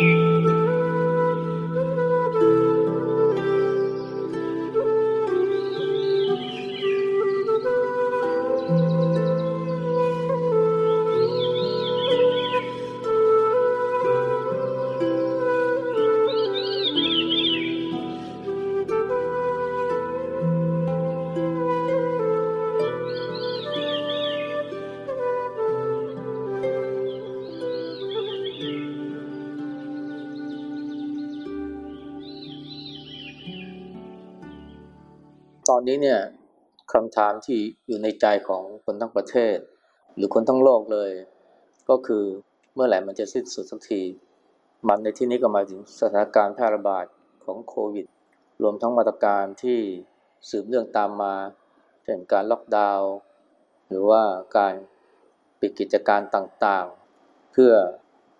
ต นี้เนี่ยคำถามที่อยู่ในใจของคนทั้งประเทศ หรือคนทั้งโลกเลย ก็คือเมื่อไหร่มันจะสิ้นสุดสักที มันในที่นี้ก็หมายถึงสถานการณ์แพร่ระบาดของโควิด รวมทั้งมาตรการที่สืบเนื่องตามมา เช่นการล็อกดาวน์ หรือว่าการปิดกิจการต่างๆ เพื่อ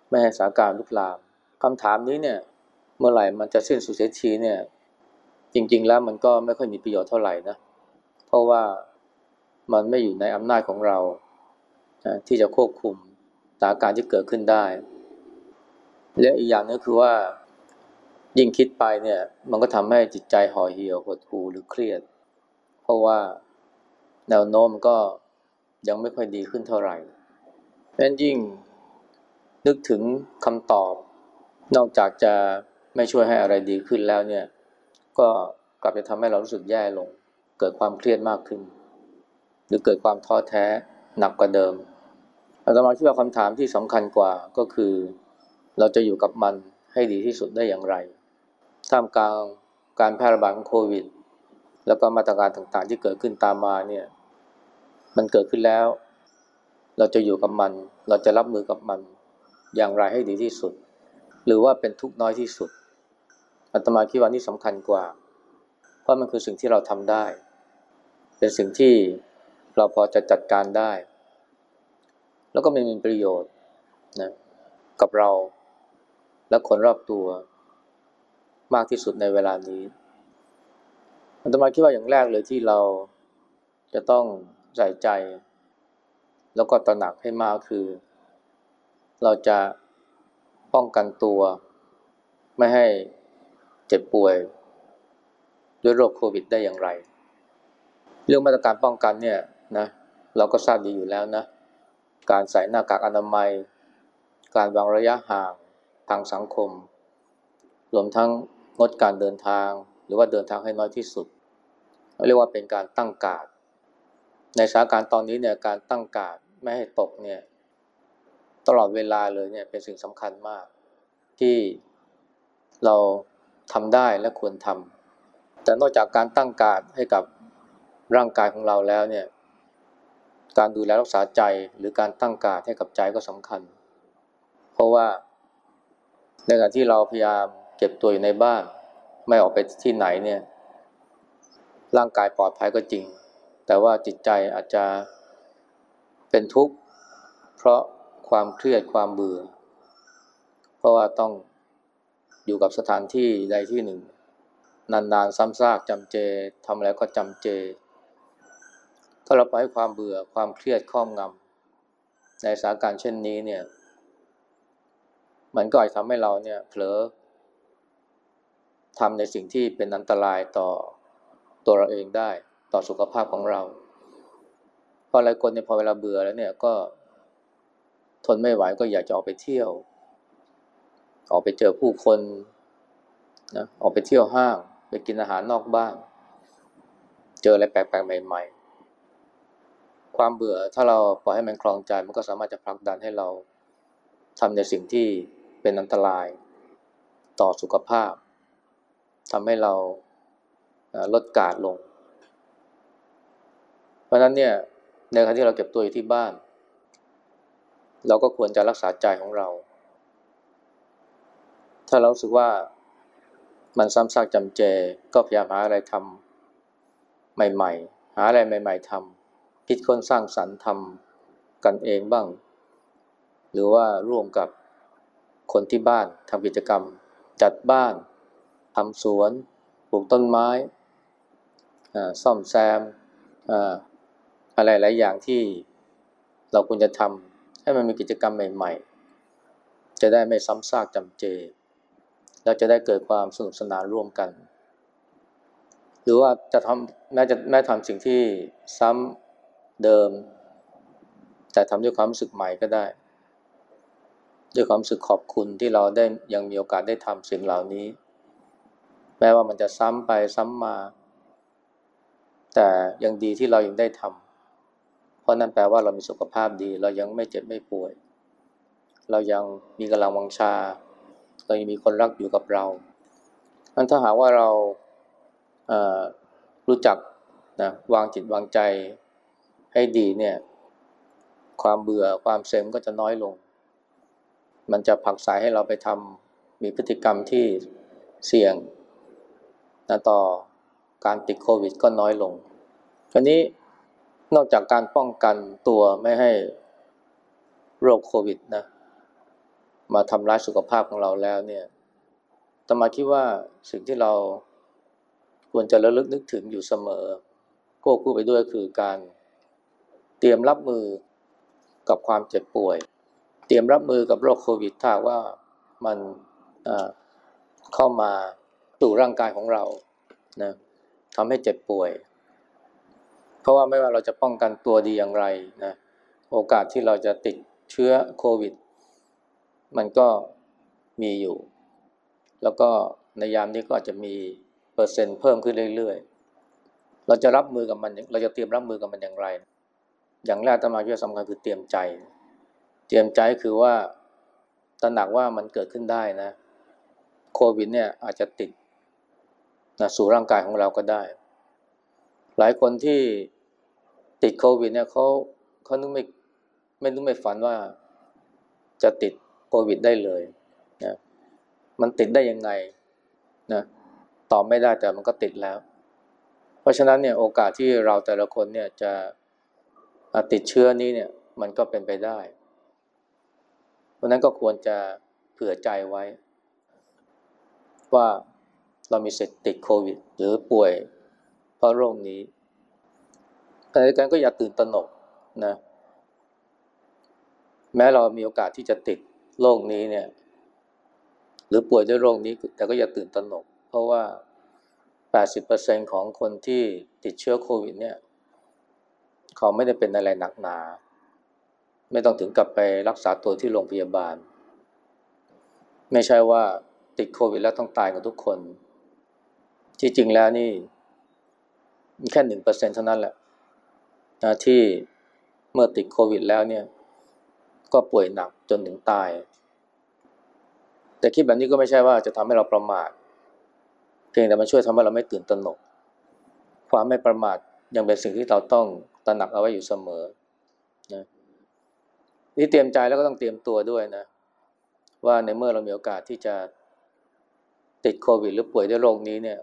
ไม่ให้สถานการณ์ลุกลามคำถามนี้เนี่ยเมื่อไหร่มันจะสิ้นสุดเสียทีเนี่ย จริง ๆ แล้วมันก็ไม่ค่อยมีประโยชน์เท่าไหร่นะ เพราะว่ามันไม่อยู่ในอำนาจของเรา ที่จะควบคุมสถานการณ์ที่เกิดขึ้นได้ และอีกอย่างนึงคือว่ายิ่งคิดไปเนี่ย มันก็ทำให้จิตใจห่อเหี่ยวหดหู่หรือเครียด เพราะว่าแนวโน้มก็ยังไม่ค่อยดีขึ้นเท่าไหร่เพราะยิ่งนึกถึงคำตอบ นอกจากจะไม่ช่วยให้อะไรดีขึ้นแล้วเนี่ย ก็กลับจะทำให้เรารู้สึกแย่ลง เกิดความเครียดมากขึ้น หรือเกิดความท้อแท้หนักกว่าเดิมอาตมาคิดว่าคำถามที่สำคัญกว่าก็คือ เราจะอยู่กับมันให้ดีที่สุดได้อย่างไร ท่ามกลางการแพร่ระบาดของโควิด แล้วก็มาตรการต่างๆ ที่เกิดขึ้นตามมาเนี่ย มันเกิดขึ้นแล้ว เราจะอยู่กับมัน เราจะรับมือกับมัน อย่างไรให้ดีที่สุด หรือว่าเป็นทุกข์น้อยที่สุด อาตมาคิดว่านี่สำคัญกว่า เพราะมันคือสิ่งที่เราทำได้ เป็นสิ่งที่เราพอจะจัดการได้ แล้วก็ม่มีประโยชน์นะกับเรา และคนรอบตัว มากที่สุดในเวลานี้อาตมาคิดว่าอย่างแรกเลยที่เราจะต้องใส่ใจ แล้วก็ตระหนักให้มากคือ เราจะป้องกันตัว ไม่ให้ เจ็บป่วย ด้วยโรคโควิดได้อย่างไร เรื่องมาตรการป้องกันเนี่ยนะเราก็ทราบดีอยู่แล้วนะ การใส่หน้ากากอนามัย การวางระยะห่างทางสังคม รวมทั้งงดการเดินทาง หรือว่าเดินทางให้น้อยที่สุด เรียกว่าเป็นการตั้งกาด ในสถานการณ์ตอนนี้เนี่ยการตั้งกาดไม่ให้ตกเนี่ยตลอดเวลาเลยเนี่ยเป็นสิ่งสำคัญมาก ที่เรา ทำได้และควรทำแต่นอกจากการตั้งการให้กับร่างกายของเราแล้วเนี่ยการดูแลรักษาใจหรือการตั้งการให้กับใจก็สำคัญ เพราะว่าในขณะที่เราพยายามเก็บตัวอยู่ในบ้าน ไม่ออกไปที่ไหนเนี่ยร่างกายปลอดภัยก็จริง แต่ว่าจิตใจอาจจะเป็นทุกข์ เพราะความเครียดความเบื่อ เพราะว่าต้อง อยู่กับสถานที่ใดที่หนึ่ง นานๆซ้ำซากจำเจทำอะไรก็จำเจ ถ้าเราปล่อยความเบื่อความเครียดครอบงำในสถานการณ์เช่นนี้เนี่ย มันก็อาจทำให้เราเนี่ยเผลอทำในสิ่งที่เป็นอันตรายต่อตัวเราเองได้ ต่อสุขภาพของเราเพราะหลายคนเนี่ยพอเวลาเบื่อแล้วเนี่ยก็ทนไม่ไหวก็อยากจะออกไปเที่ยว ออกไปเจอผู้คนนะออกไปเที่ยวห้าง ไปกินอาหารนอกบ้าน เจออะไรแปลกๆใหม่ ๆ ความเบื่อถ้าเราปล่อยให้มันคลองใจมันก็สามารถจะผลักดันให้เราทำในสิ่งที่เป็นอันตรายต่อสุขภาพทำให้เราลดกาดลง เพราะนั้นเนี่ยในขณะที่เราเก็บตัวอยู่ที่บ้าน เราก็ควรจะรักษาใจของเรา ถ้าเราสึกว่ามันซ้ำซากจำเจ ก็พยายามหาอะไรทำใหม่ๆ หาอะไรใหม่ ๆทำคิดค้นสร้างสรรค์ทำกันเองบ้าง หรือว่าร่วมกับคนที่บ้านทำกิจกรรม จัดบ้านทำสวนปลูกต้นไม้ซ่อมแซมอะไรหลายอย่างที่เราควรจะทำให้มันมีกิจกรรมใหม่ ๆ จะได้ไม่ซ้ำซากจำเจ แล้วจะได้เกิดความสนุกสนานร่วมกัน หรือว่าจะทำแม้จะแม้ทำสิ่งที่ซ้ำเดิม แต่ทำด้วยความรู้สึกใหม่ก็ได้ ด้วยความรู้สึกขอบคุณที่เราได้ยังมีโอกาสได้ทำสิ่งเหล่านี้ แม้ว่ามันจะซ้ำไปซ้ำมา แต่ยังดีที่เรายังได้ทำเพราะนั่นแปลว่าเรามีสุขภาพดี เรายังไม่เจ็บไม่ป่วย เรายังมีกำลังวังชา เรายังมีคนรักอยู่กับเราอันถ้าหากว่าเรารู้จักนะวางจิตวางใจให้ดีเนี่ย ความเบื่อความเซ็งก็จะน้อยลง มันจะผลักสายให้เราไปทำมีพฤติกรรมที่เสี่ยงนะต่อการติดโควิดก็น้อยลงคราวนี้นอกจากการป้องกันตัวไม่ให้โรคโควิดนะ มาทำร้ายสุขภาพของเราแล้วเนี่ยตมาคิดว่าสิ่งที่เราควรจะระลึกนึกถึงอยู่เสมอควบคู่ไปด้วยคือการเตรียมรับมือกับความเจ็บป่วย เตรียมรับมือกับโรคโควิดถ้าว่ามันเข้ามาสู่ร่างกายของเรานะทำให้เจ็บป่วย เพราะว่าไม่ว่าเราจะป้องกันตัวดีอย่างไรนะโอกาสที่เราจะติดเชื้อโควิด มันก็มีอยู่ แล้วก็ในยามนี้ก็อาจจะมีเปอร์เซ็นต์เพิ่มขึ้นเรื่อยๆ เราจะรับมือกับมัน เราจะเตรียมรับมือกับมันอย่างไร อย่างแรกตมาที่สำคัญคือเตรียมใจ เตรียมใจคือว่าตระหนักว่ามันเกิดขึ้นได้นะ โควิดเนี่ยอาจจะติดนะสู่ร่างกายของเราก็ได้ หลายคนที่ติดโควิดเนี่ยเขาเขานึกไม่ไม่นึกไม่ฝันว่าจะติด โควิดได้เลยนะมันติดได้ยังไงนะตอบไม่ได้แต่มันก็ติดแล้ว เพราะฉะนั้นเนี่ยโอกาสที่เราแต่ละคนเนี่ยจะติดเชื้อนี้เนี่ยมันก็เป็นไปได้ เพราะนั้นก็ควรจะเผื่อใจไว้ ว่าเรามีสิทธิ์ติดโควิด หรือป่วยเพราะโรคนี้แต่ในการก็อย่าตื่นตระหนกนะแม้เรามีโอกาสที่จะติด โรคนี้เนี่ย หรือป่วยด้วยโรคนี้ แต่ก็อย่าตื่นตระหนก เพราะว่า 80%ของคนที่ติดเชื้อโควิด เนี่ย เขาไม่ได้เป็นอะไรหนักหนา ไม่ต้องถึงกับไปรักษาตัวที่โรงพยาบาล ไม่ใช่ว่าติดโควิด แล้วต้องตายกันทุกคน ที่จริงแล้วนี่มีแค่หนึ่งเปอร์เซ็นเท่านั้นแหละนะที่เมื่อติดโควิดแล้วเนี่ย ก็ป่วยหนักจนถึงตาย แต่คิดแบบนี้ก็ไม่ใช่ว่าจะทำให้เราประมาท เพียงแต่มันช่วยทำให้เราไม่ตื่นตระหนก ความไม่ประมาทยังเป็นสิ่งที่เราต้องตระหนักเอาไว้อยู่เสมอนะนี่เตรียมใจแล้วก็ต้องเตรียมตัวด้วยนะ ว่าในเมื่อเรามีโอกาสที่จะติดโควิด หรือป่วยด้วยโรคนี้เนี่ย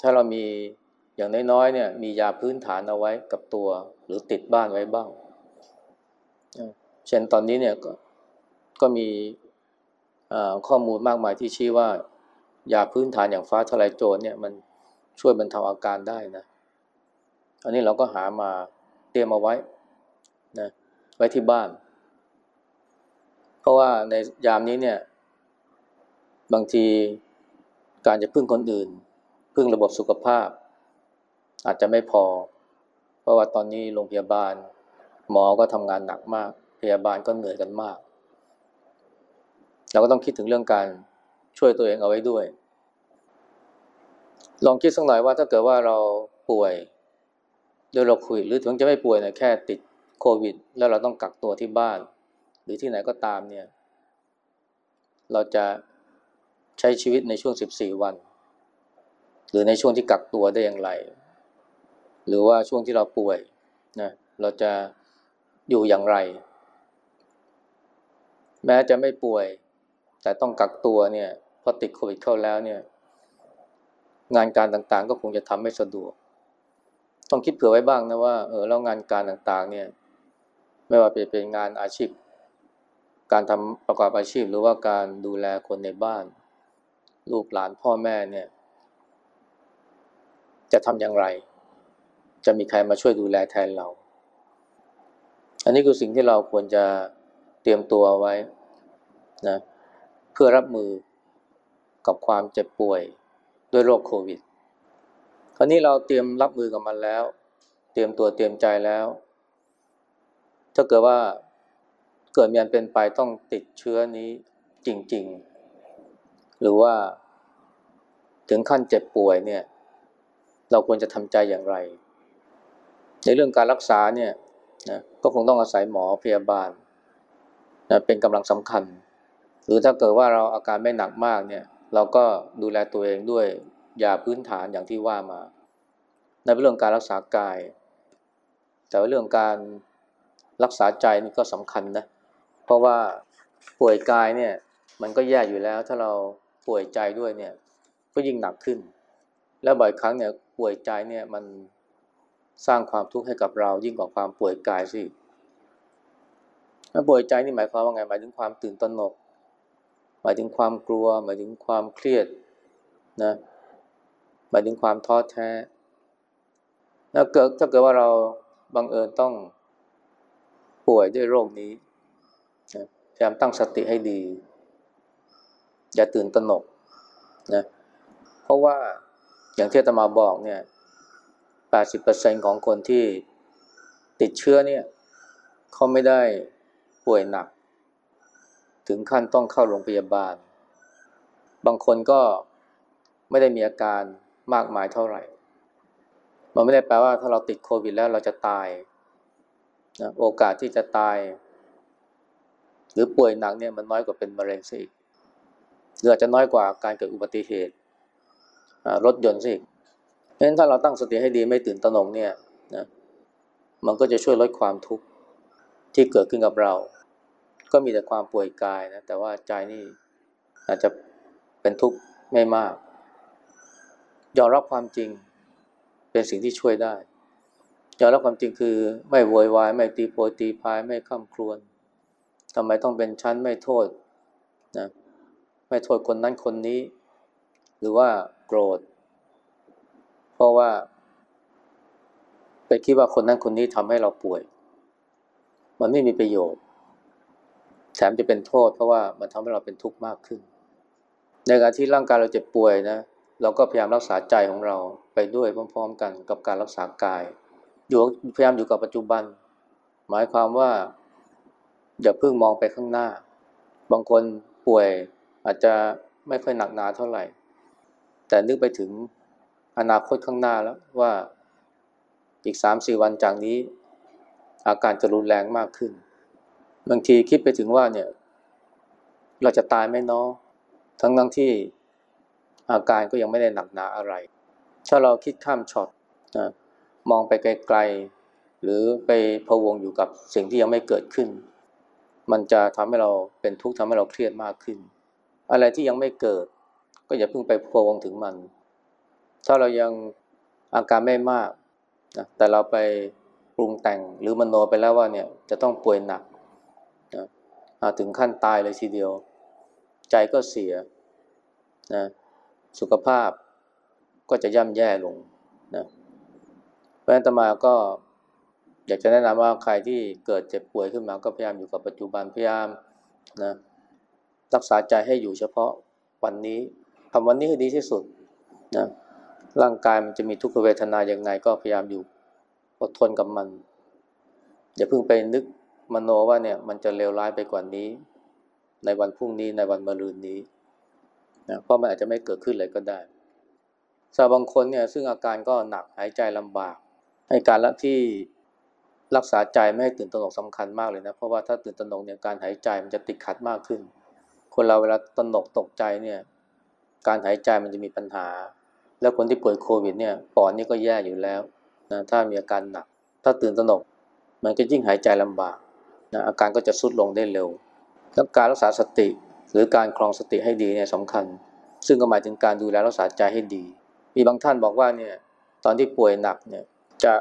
ถ้าเรามีอย่างน้อยๆเนี่ย มียาพื้นฐานเอาไว้กับตัว หรือติดบ้านไว้บ้าง เช่นตอนนี้เนี่ย ก็มีข้อมูลมากมายที่ชี้ว่ายาพื้นฐานอย่างฟ้าทลายโจรเนี่ยมันช่วยบรรเทาอาการได้นะ อันนี้เราก็หามาเตรียมเอาไว้นะไว้ที่บ้าน เพราะว่าในยามนี้เนี่ยบางทีการจะพึ่งคนอื่น พึ่งระบบสุขภาพ อาจจะไม่พอ เพราะว่าตอนนี้โรงพยาบาล หมอก็ทำงานหนักมาก พยาบาลก็เหนื่อยกันมาก เราก็ต้องคิดถึงเรื่องการช่วยตัวเองเอาไว้ด้วย ลองคิดสักหน่อยว่าถ้าเกิดว่าเราป่วยโดยโรคโควิดหรือถึงจะไม่ป่วยนะแค่ติดโควิด แล้วเราต้องกักตัวที่บ้าน หรือที่ไหนก็ตามเนี่ย เราจะใช้ชีวิตในช่วง 14 วัน หรือในช่วงที่กักตัวได้อย่างไร หรือว่าช่วงที่เราป่วยนะเราจะอยู่อย่างไร แม้จะไม่ป่วย แต่ต้องกักตัวเนี่ยพอติดโควิดเข้าแล้วเนี่ย งานการต่างๆ ก็คงจะทำไม่สะดวก ต้องคิดเผื่อไว้บ้างนะว่าเออแล้วงานการต่างๆ เนี่ย ไม่ว่าเป็นงานอาชีพ การทำประกอบอาชีพ หรือว่าการดูแลคนในบ้าน ลูกหลานพ่อแม่เนี่ย จะทำอย่างไร จะมีใครมาช่วยดูแลแทนเรา อันนี้คือสิ่งที่เราควรจะเตรียมตัวไว้นะ เพื่อรับมือกับความเจ็บป่วยด้วยโรคโควิด คราวนี้เราเตรียมรับมือกับมันแล้ว เตรียมตัวเตรียมใจแล้ว ถ้าเกิดว่าเกิดมีอันเป็นไปต้องติดเชื้อนี้จริง ๆ หรือว่าถึงขั้นเจ็บป่วยเนี่ย เราควรจะทำใจอย่างไร ในเรื่องการรักษาเนี่ยนะก็คงต้องอาศัยหมอพยาบาลนะเป็นกำลังสำคัญ หรือถ้าเกิดว่าเราอาการไม่หนักมากเนี่ย เราก็ดูแลตัวเองด้วยยาพื้นฐานอย่างที่ว่ามาในเรื่องการรักษากาย แต่ว่าเรื่องการรักษาใจนี่ก็สำคัญนะ เพราะว่าป่วยกายเนี่ยมันก็แย่อยู่แล้ว ถ้าเราป่วยใจด้วยเนี่ยก็ยิ่งหนักขึ้น แล้วบ่อยครั้งเนี่ยป่วยใจเนี่ยมันสร้างความทุกข์ให้กับเรายิ่งกว่าความป่วยกายสิป่วยใจนี่หมายความว่าไงหมายถึงความตื่นตระหนก มายถึงความกลัว หมายถึงความเครียดนะหมายถึงความท้อแท้ถ้าเกิดถ้าเกิดว่าเราบังเอิญต้องป่วยด้วยโรคนี้นะพยายามตั้งสติให้ดี อย่าตื่นตระหนกนะเพราะว่าอย่างที่ตมาบอกเนี่ย 80%ของคนที่ติดเชื้อเนี่ยเขาไม่ได้ป่วยหนัก ถึงขั้นต้องเข้าโรงพยาบาล บางคนก็ไม่ได้มีอาการมากมายเท่าไหร่ มันไม่ได้แปลว่าถ้าเราติดโควิดแล้วเราจะตายนะโอกาสที่จะตาย หรือป่วยหนักเนี่ยมันน้อยกว่าเป็นมะเร็งซะอีกหรืออาจจะน้อยกว่าการเกิดอุบัติเหตุรถยนต์ซะอีกเพราะฉะนั้นถ้าเราตั้งสติให้ดีไม่ตื่นตระหนกเนี่ยนะมันก็จะช่วยลดความทุกข์ที่เกิดขึ้นกับเรา ก็มีแต่ความป่วยกายนะ แต่ว่าใจนี่อาจจะเป็นทุกข์ไม่มาก ยอมรับความจริงเป็นสิ่งที่ช่วยได้ ยอมรับความจริงคือไม่โวยวายไม่ตีโพยตีพายไม่ข้ามครวนทำไมต้องเป็นชั้นไม่โทษนะไม่โทษคนนั้นคนนี้ หรือว่าโกรธ เพราะว่า ไปคิดว่าคนนั้นคนนี้ทำให้เราป่วย มันไม่มีประโยชน์ แถมจะเป็นโทษเพราะว่ามันทำให้เราเป็นทุกข์มากขึ้น ในการที่ร่างกายเราเจ็บป่วยนะ เราก็พยายามรักษาใจของเราไปด้วยพร้อม ๆ กันกับการรักษากาย อยู่พยายามอยู่กับปัจจุบัน หมายความว่า อย่าเพิ่งมองไปข้างหน้า บางคนป่วยอาจจะไม่ค่อยหนักหนาเท่าไหร่ แต่นึกไปถึงอนาคตข้างหน้าแล้วว่าอีกสามสี่วันจากนี้ อาการจะรุนแรงมากขึ้น บางทีคิดไปถึงว่าเนี่ย เราจะตายไหมเนาะทั้งทั้งที่อาการก็ยังไม่ได้หนักหนาอะไร ถ้าเราคิดข้ามช็อตนะมองไปไกลๆ หรือไปพะวงอยู่กับสิ่งที่ยังไม่เกิดขึ้น มันจะทำให้เราเป็นทุกข์ทำให้เราเครียดมากขึ้น อะไรที่ยังไม่เกิด ก็อย่าเพิ่งไปพะวงถึงมัน ถ้าเรายังอาการไม่มากนะแต่เราไปปรุงแต่งหรือมโนไปแล้วว่าเนี่ยจะต้องป่วยหนัก ถึงขั้นตายเลยทีเดียว ใจก็เสียนะสุขภาพก็จะย่ำแย่ลงนะเพราะฉะนั้นตมาก็อยากจะแนะนำว่าใครที่เกิดเจ็บป่วยขึ้นมาก็พยายามอยู่กับปัจจุบันพยายามนะรักษาใจให้อยู่เฉพาะวันนี้ทำวันนี้ให้ดีที่สุดนะร่างกายมันจะมีทุกขเวทนาอย่างไง ก็พยายามอยู่อดทนกับมัน อย่าเพิ่งไปนึก มโนว่าเนี่ยมันจะเลวร้ายไปกว่านี้ ในวันพรุ่งนี้ในวันมะรืนนี้นะเพราะมันอาจจะไม่เกิดขึ้นเลยก็ได้สาวบางคนเนี่ยซึ่งอาการก็หนักหายใจลำบากให้การละที่รักษาใจไม่ให้ตื่นตระหนกสำคัญมากเลยนะ เพราะว่าถ้าตื่นตระหนกเนี่ยการหายใจมันจะติดขัดมากขึ้น คนเราเวลาตระหนกตกใจเนี่ยการหายใจมันจะมีปัญหา แล้วคนที่ป่วยโควิดเนี่ยปอดนี่ก็แย่อยู่แล้วนะถ้ามีอาการหนัก ถ้าตื่นตระหนก มันก็ยิ่งหายใจลำบาก นะอาการก็จะสุดลงได้เร็วแล้วการรักษาสติหรือการคลองสติให้ดีเนี่ยสำคัญ ซึ่งก็หมายถึงการดูแลรักษาใจให้ดี มีบางท่านบอกว่าเนี่ยตอนที่ป่วยหนักเนี่ยจะ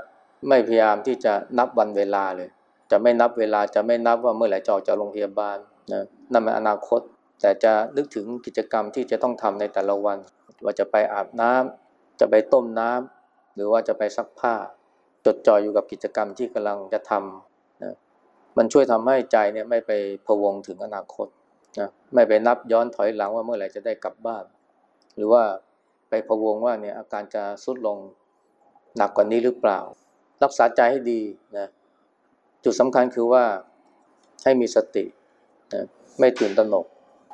ไม่พยายามที่จะนับวันเวลาเลย จะไม่นับเวลาจะไม่นับว่าเมื่อไหร่จะออกจากโรงพยาบาลนะนั่นเป็นอนาคต แต่จะนึกถึงกิจกรรมที่จะต้องทำในแต่ละวัน ว่าจะไปอาบน้ำจะไปต้มน้ำหรือว่าจะไปซักผ้า จดจ่ออยู่กับกิจกรรมที่กำลังจะทำนะ มันช่วยทำให้ใจเนี่ยไม่ไปพะวงถึงอนาคตนะไม่ไปนับย้อนถอยหลังว่าเมื่อไหร่จะได้กลับบ้าน หรือว่าไปพะวงว่าเนี่ยอาการจะสุดลงหนักกว่านี้หรือเปล่า รักษาใจให้ดีนะจุดสำคัญคือว่าให้มีสตินะไม่ตื่นตระหนก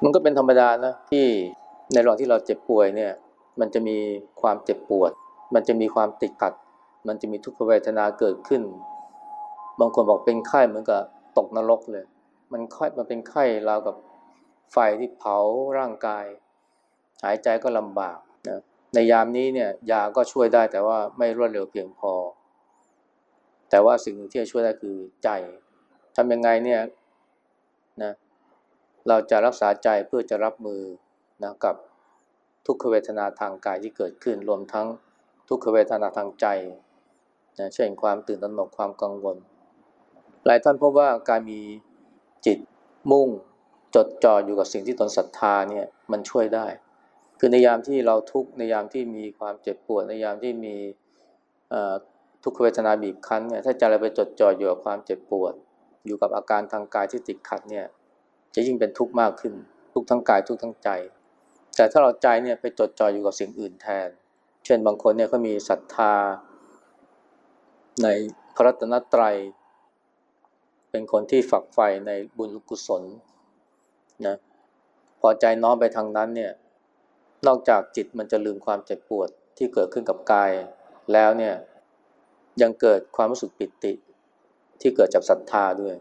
มันก็เป็นธรรมดานะที่ในระหว่างที่เราเจ็บป่วยเนี่ย มันจะมีความเจ็บปวด มันจะมีความติดขัด มันจะมีทุกขเวทนาเกิดขึ้น บางคนบอกเป็นไข้เหมือนกับตกนรกเลย มันไข้มันเป็นไข้ราวกับไฟที่เผาร่างกาย หายใจก็ลำบากนะในยามนี้เนี่ยยาก็ช่วยได้แต่ว่าไม่รวดเร็วเพียงพอ แต่ว่าสิ่งที่จะช่วยได้คือใจทำยังไงเนี่ยนะเราจะรักษาใจเพื่อจะรับมือนะกับทุกขเวทนาทางกายที่เกิดขึ้น รวมทั้งทุกขเวทนาทางใจนะเช่นความตื่นตระหนกความกังวล หลายท่านพบว่าการมีจิตมุ่งจดจ่ออยู่กับสิ่งที่ตนศรัทธาเนี่ยมันช่วยได้ คือในยามที่เราทุกข์ในยามที่มีความเจ็บปวดในยามที่มีทุกขเวทนาบีบคั้นเนี่ยถ้าใจเราไปจดจ่ออยู่กับความเจ็บปวด อยู่กับอาการทางกายที่ติดขัดเนี่ยจะยิ่งเป็นทุกข์มากขึ้น ทุกทั้งกายทุกทั้งใจ แต่ถ้าเราใจเนี่ยไปจดจ่ออยู่กับสิ่งอื่นแทน เช่นบางคนเนี่ยเขามีศรัทธาในพระรัตนตรัย เป็นคนที่ฝักใฝ่ในบุญกุศลนะพอใจน้อมไปทางนั้นเนี่ยนอกจากจิตมันจะลืมความเจ็บปวดที่เกิดขึ้นกับกายแล้วเนี่ยยังเกิดความรู้สึกปิติที่เกิดจากศรัทธาด้วย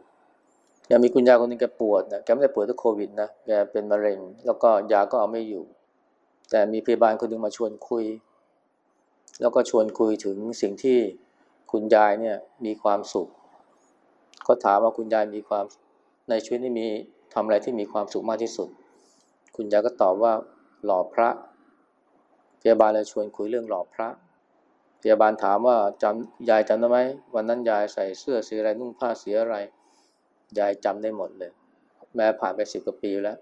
ยังมีคุณยายคนนึงแกปวดนะแกไม่ได้ปวดด้วยโควิดนะแกเป็นมะเร็ง แล้วก็ยาก็เอาไม่อยู่ แต่มีพยาบาลคนนึงมาชวนคุย แล้วก็ชวนคุยถึงสิ่งที่คุณยายเนี่ยมีความสุข เขาถามว่าคุณยายมีความในชีวิตนี้มีทำอะไรที่มีความสุขมากที่สุด คุณยายก็ตอบว่าหล่อพระ พยาบาลเลยชวนคุยเรื่องหล่อพระ พยาบาลถามว่าจำยายจำได้ไหมวันนั้นยายใส่เสื้อสีอะไรนุ่งผ้าสีอะไร ยายจำได้หมดเลย แม้ผ่านไปสิบกว่าปีแล้ว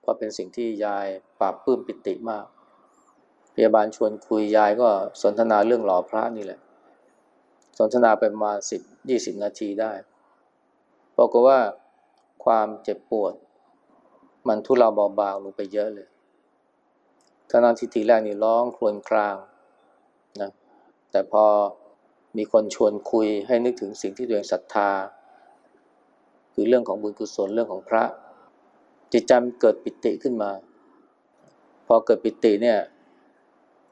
เพราะเป็นสิ่งที่ยายปราบปื้มปิติมาก พยาบาลชวนคุยยายก็สนทนาเรื่องหล่อพระนี่แหละ สนทนาไปประมาณสิบยี่สิบนาทีได้บอกว่าความเจ็บปวด มันทุเลาเบาบางลงไปเยอะเลยท่านั้นทีทีแรกนี่ร้องครวญครางนะแต่พอมีคนชวนคุยให้นึกถึงสิ่งที่ตัวเองศรัทธา คือเรื่องของบุญกุศลเรื่องของพระ จิตใจมันเกิดปิติขึ้นมา พอเกิดปิติเนี่ย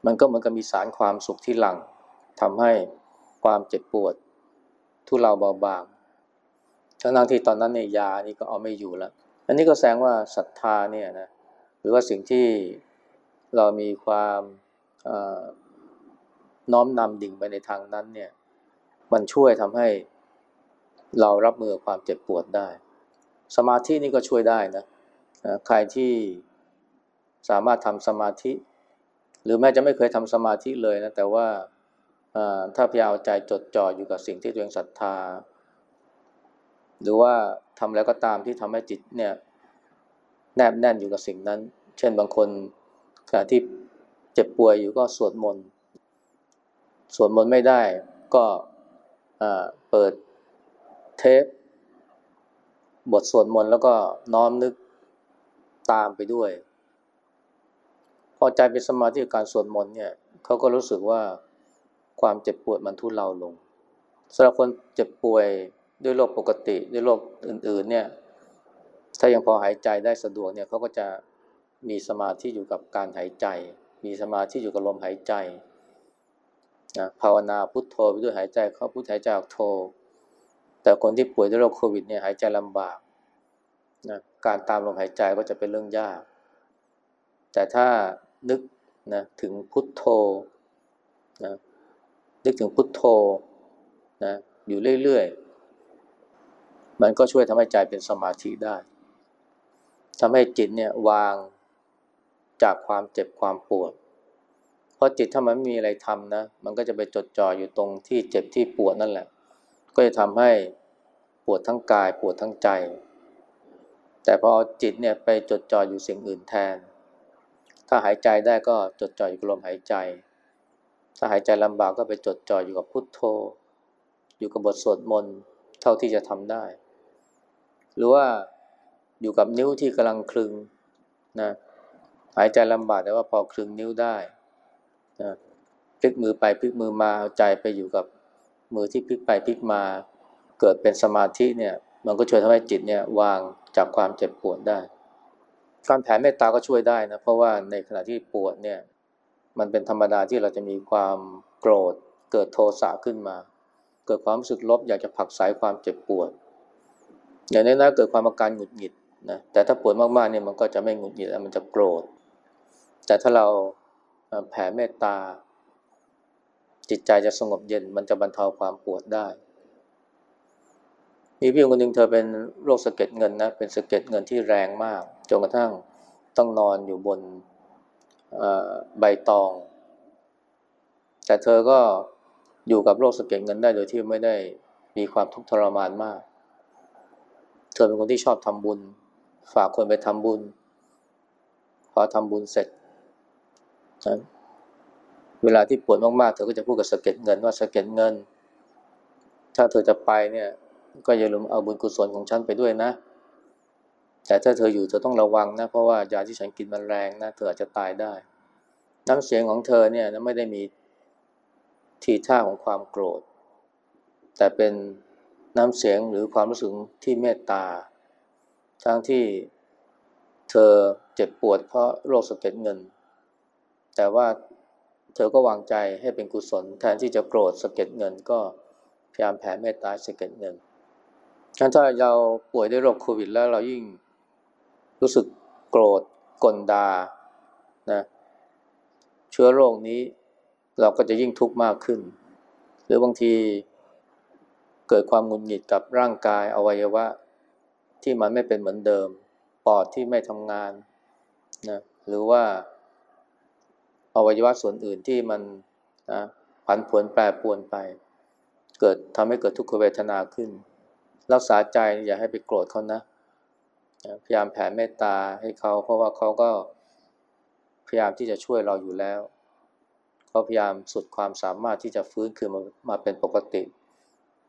มันก็เหมือนกับมีสารความสุขที่หลังทำให้ ความเจ็บปวด ทุเลาเบาบางทั้งนั้นที่ตอนนั้นเนี่ยยานี่ก็เอาไม่อยู่แล้ว อันนี้ก็แสดงว่าศรัทธาเนี่ยนะหรือว่าสิ่งที่เรามีความน้อมนำดิ่งไปในทางนั้นเนี่ยมันช่วยทำให้เรารับมือความเจ็บปวดได้ สมาธินี่ก็ช่วยได้นะใครที่สามารถทำสมาธิ หรือแม้จะไม่เคยทำสมาธิเลยนะแต่ว่า ถ้าพยายามใจจดจ่ออยู่กับสิ่งที่ตัวเองศรัทธา หรือว่าทำแล้วก็ตามที่ทำให้จิตเนี่ยแนบแน่นอยู่กับสิ่งนั้น เช่นบางคนขณะที่เจ็บป่วยอยู่ก็สวดมนต์ สวดมนต์ไม่ได้ก็เปิดเทป บทสวดมนต์แล้วก็น้อมนึกตามไปด้วย พอใจเป็นสมาธิกับการสวดมนต์เนี่ยเขาก็รู้สึกว่า ความเจ็บปวดมันทุเลาลงสำหรับคนเจ็บป่วยด้วยโรคปกติด้วยโรคอื่น ๆ เนี่ย ถ้ายังพอหายใจได้สะดวกเนี่ยเขาก็จะมีสมาธิอยู่กับการหายใจ มีสมาธิอยู่กับลมหายใจนะภาวนาพุทโธไปด้วยหายใจเข้าพุทหายใจออกโธแต่คนที่ป่วยด้วยโรคโควิดเนี่ยหายใจลำบากนะการตามลมหายใจก็จะเป็นเรื่องยาก แต่ถ้านึกนะถึงพุทโธนะ นึกถึงพุทโธนะอยู่เรื่อยๆ มันก็ช่วยทำให้ใจเป็นสมาธิได้ทำให้จิตเนี่ยวางจากความเจ็บความปวด เพราะจิตถ้ามันไม่มีอะไรทำนะ มันก็จะไปจดจ่ออยู่ตรงที่เจ็บที่ปวดนั่นแหละ ก็จะทำให้ปวดทั้งกายปวดทั้งใจ แต่พอจิตเนี่ยไปจดจ่ออยู่สิ่งอื่นแทน ถ้าหายใจได้ก็จดจ่ออยู่กับลมหายใจ ถ้าหายใจลำบากก็ไปจดจ่ออยู่กับพุทโธ อยู่กับบทสวดมนต์เท่าที่จะทำได้ หรือว่าอยู่กับนิ้วที่กำลังคลึงนะหายใจลำบากแต่ว่าพอคลึงนิ้วได้นะพลิกมือไปพลิกมือมาเอาใจไปอยู่กับมือที่พลิกไปพลิกมา เกิดเป็นสมาธิเนี่ย มันก็ช่วยทำให้จิตเนี่ยวางจากความเจ็บปวดได้ การแผ่เมตตาก็ช่วยได้นะเพราะว่าในขณะที่ปวดเนี่ย มันเป็นธรรมดาที่เราจะมีความโกรธ เกิดโทสะขึ้นมา เกิดความรู้สึกลบอยากจะผลักสายความเจ็บปวด อย่างนี้นะเกิดความอาการหงุดหงิดนะแต่ถ้าปวดมากๆเนี่ยมันก็จะไม่หงุดหงิดแล้วมันจะโกรธ แต่ถ้าเราแผ่เมตตา จิตใจจะสงบเย็นมันจะบรรเทาความปวดได้ มีพี่คนหนึ่งเธอเป็นโรคสะเก็ดเงินนะเป็นสะเก็ดเงินที่แรงมากจนกระทั่งต้องนอนอยู่บน ใบตอง แต่เธอก็อยู่กับโรคสะเก็ดเงินได้โดยที่ไม่ได้มีความทุกข์ทรมานมาก เธอเป็นคนที่ชอบทำบุญ ฝากคนไปทำบุญ พอทำบุญเสร็จนะเวลาที่ปวดมากๆ เธอก็จะพูดกับสะเก็ดเงินว่าสะเก็ดเงิน ถ้าเธอจะไปเนี่ย ก็อย่าลืมเอาบุญกุศลของฉันไปด้วยนะ แต่ถ้าเธออยู่เธอต้องระวังนะ เพราะว่ายาที่ฉันกินมันแรงนะ เธออาจจะตายได้ น้ำเสียงของเธอเนี่ยไม่ได้มีทีท่าของความโกรธ แต่เป็นน้ำเสียงหรือความรู้สึกที่เมตตา ทั้งที่เธอเจ็บปวดเพราะโรคสะเก็ดเงิน แต่ว่าเธอก็วางใจให้เป็นกุศล แทนที่จะโกรธสะเก็ดเงิน ก็พยายามแผ่เมตตาสะเก็ดเงินถ้าเราป่วยด้วยโรคโควิดแล้วเรายิ่ง รู้สึกโกรธกลดานะเชื้อโรคนี้เราก็จะยิ่งทุกข์มากขึ้น หรือบางทีเกิดความหงุดหงิดกับร่างกายอวัยวะ ที่มันไม่เป็นเหมือนเดิม ปอดที่ไม่ทำงานนะหรือว่าอวัยวะส่วนอื่นที่มันนะผันผวนแปรปรวนไป เกิดทำให้เกิดทุกขเวทนาขึ้น รักษาใจอย่าให้ไปโกรธเขานะ พยายามแผ่เมตตาให้เขา เพราะว่าเขาก็พยายามที่จะช่วยเราอยู่แล้วเขาพยายามสุดความสามารถที่จะฟื้นคืนมามาเป็นปกติ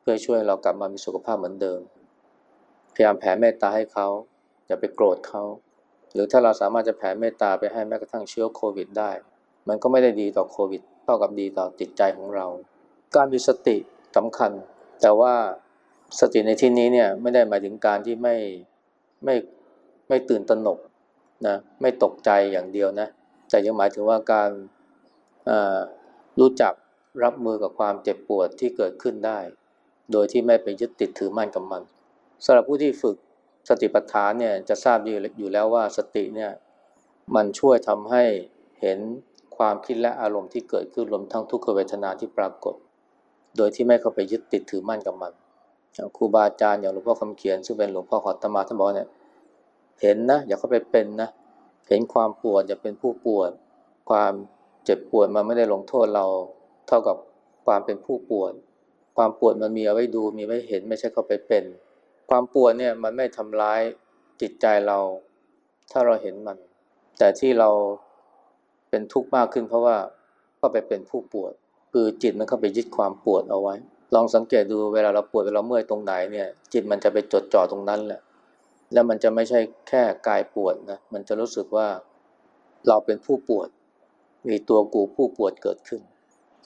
เพื่อช่วยเรากลับมามีสุขภาพเหมือนเดิม พยายามแผ่เมตตาให้เขาอย่าไปโกรธเขาหรือถ้าเราสามารถจะแผ่เมตตาไปให้แม้กระทั่งเชื้อโควิดได้ มันก็ไม่ได้ดีต่อโควิดเท่ากับดีต่อจิตใจของเรา การมีสติสำคัญ แต่ว่าสติในที่นี้เนี่ยไม่ได้หมายถึงการที่ไม่ ไม่ไม่ตื่นตระหนกนะไม่ตกใจอย่างเดียวนะ แต่ยังหมายถึงว่าการรู้จักรับมือกับความเจ็บปวดที่เกิดขึ้นได้ โดยที่ไม่ไปยึดติดถือมั่นกับมันสำหรับผู้ที่ฝึกสติปัฏฐานเนี่ยจะทราบอยู่แล้วว่าสติเนี่ยมันช่วยทำให้เห็นความคิดและอารมณ์ที่เกิดขึ้นรวมทั้งทุกขเวทนาที่ปรากฏ โดยที่ไม่เข้าไปยึดติดถือมั่นกับมัน ครูบาอาจารย์อย่างหลวงพ่อคำเขียน ซึ่งเป็นหลวงพ่อขอตมาท่านบอกเนี่ยเห็นนะ อย่าเข้าไปเป็นนะ เห็นความปวดอย่าเป็นผู้ปวด ความเจ็บปวดมันไม่ได้ลงโทษเราเท่ากับความเป็นผู้ปวด ความปวดมันมีเอาไว้ดูมีไว้เห็นไม่ใช่เข้าไปเป็น ความปวดเนี่ยมันไม่ทำร้ายจิตใจเรา ถ้าเราเห็นมัน แต่ที่เราเป็นทุกข์มากขึ้นเพราะว่าก็ไปเป็นผู้ปวด คือจิตมันเข้าไปยึดความปวดเอาไว้ ลองสังเกตดูเวลาเราปวดเวลาเมื่อยตรงไหนเนี่ย จิตมันจะไปจดจ่อตรงนั้นแหละ แล้วมันจะไม่ใช่แค่กายปวดนะ มันจะรู้สึกว่าเราเป็นผู้ปวด มีตัวกูผู้ปวดเกิดขึ้น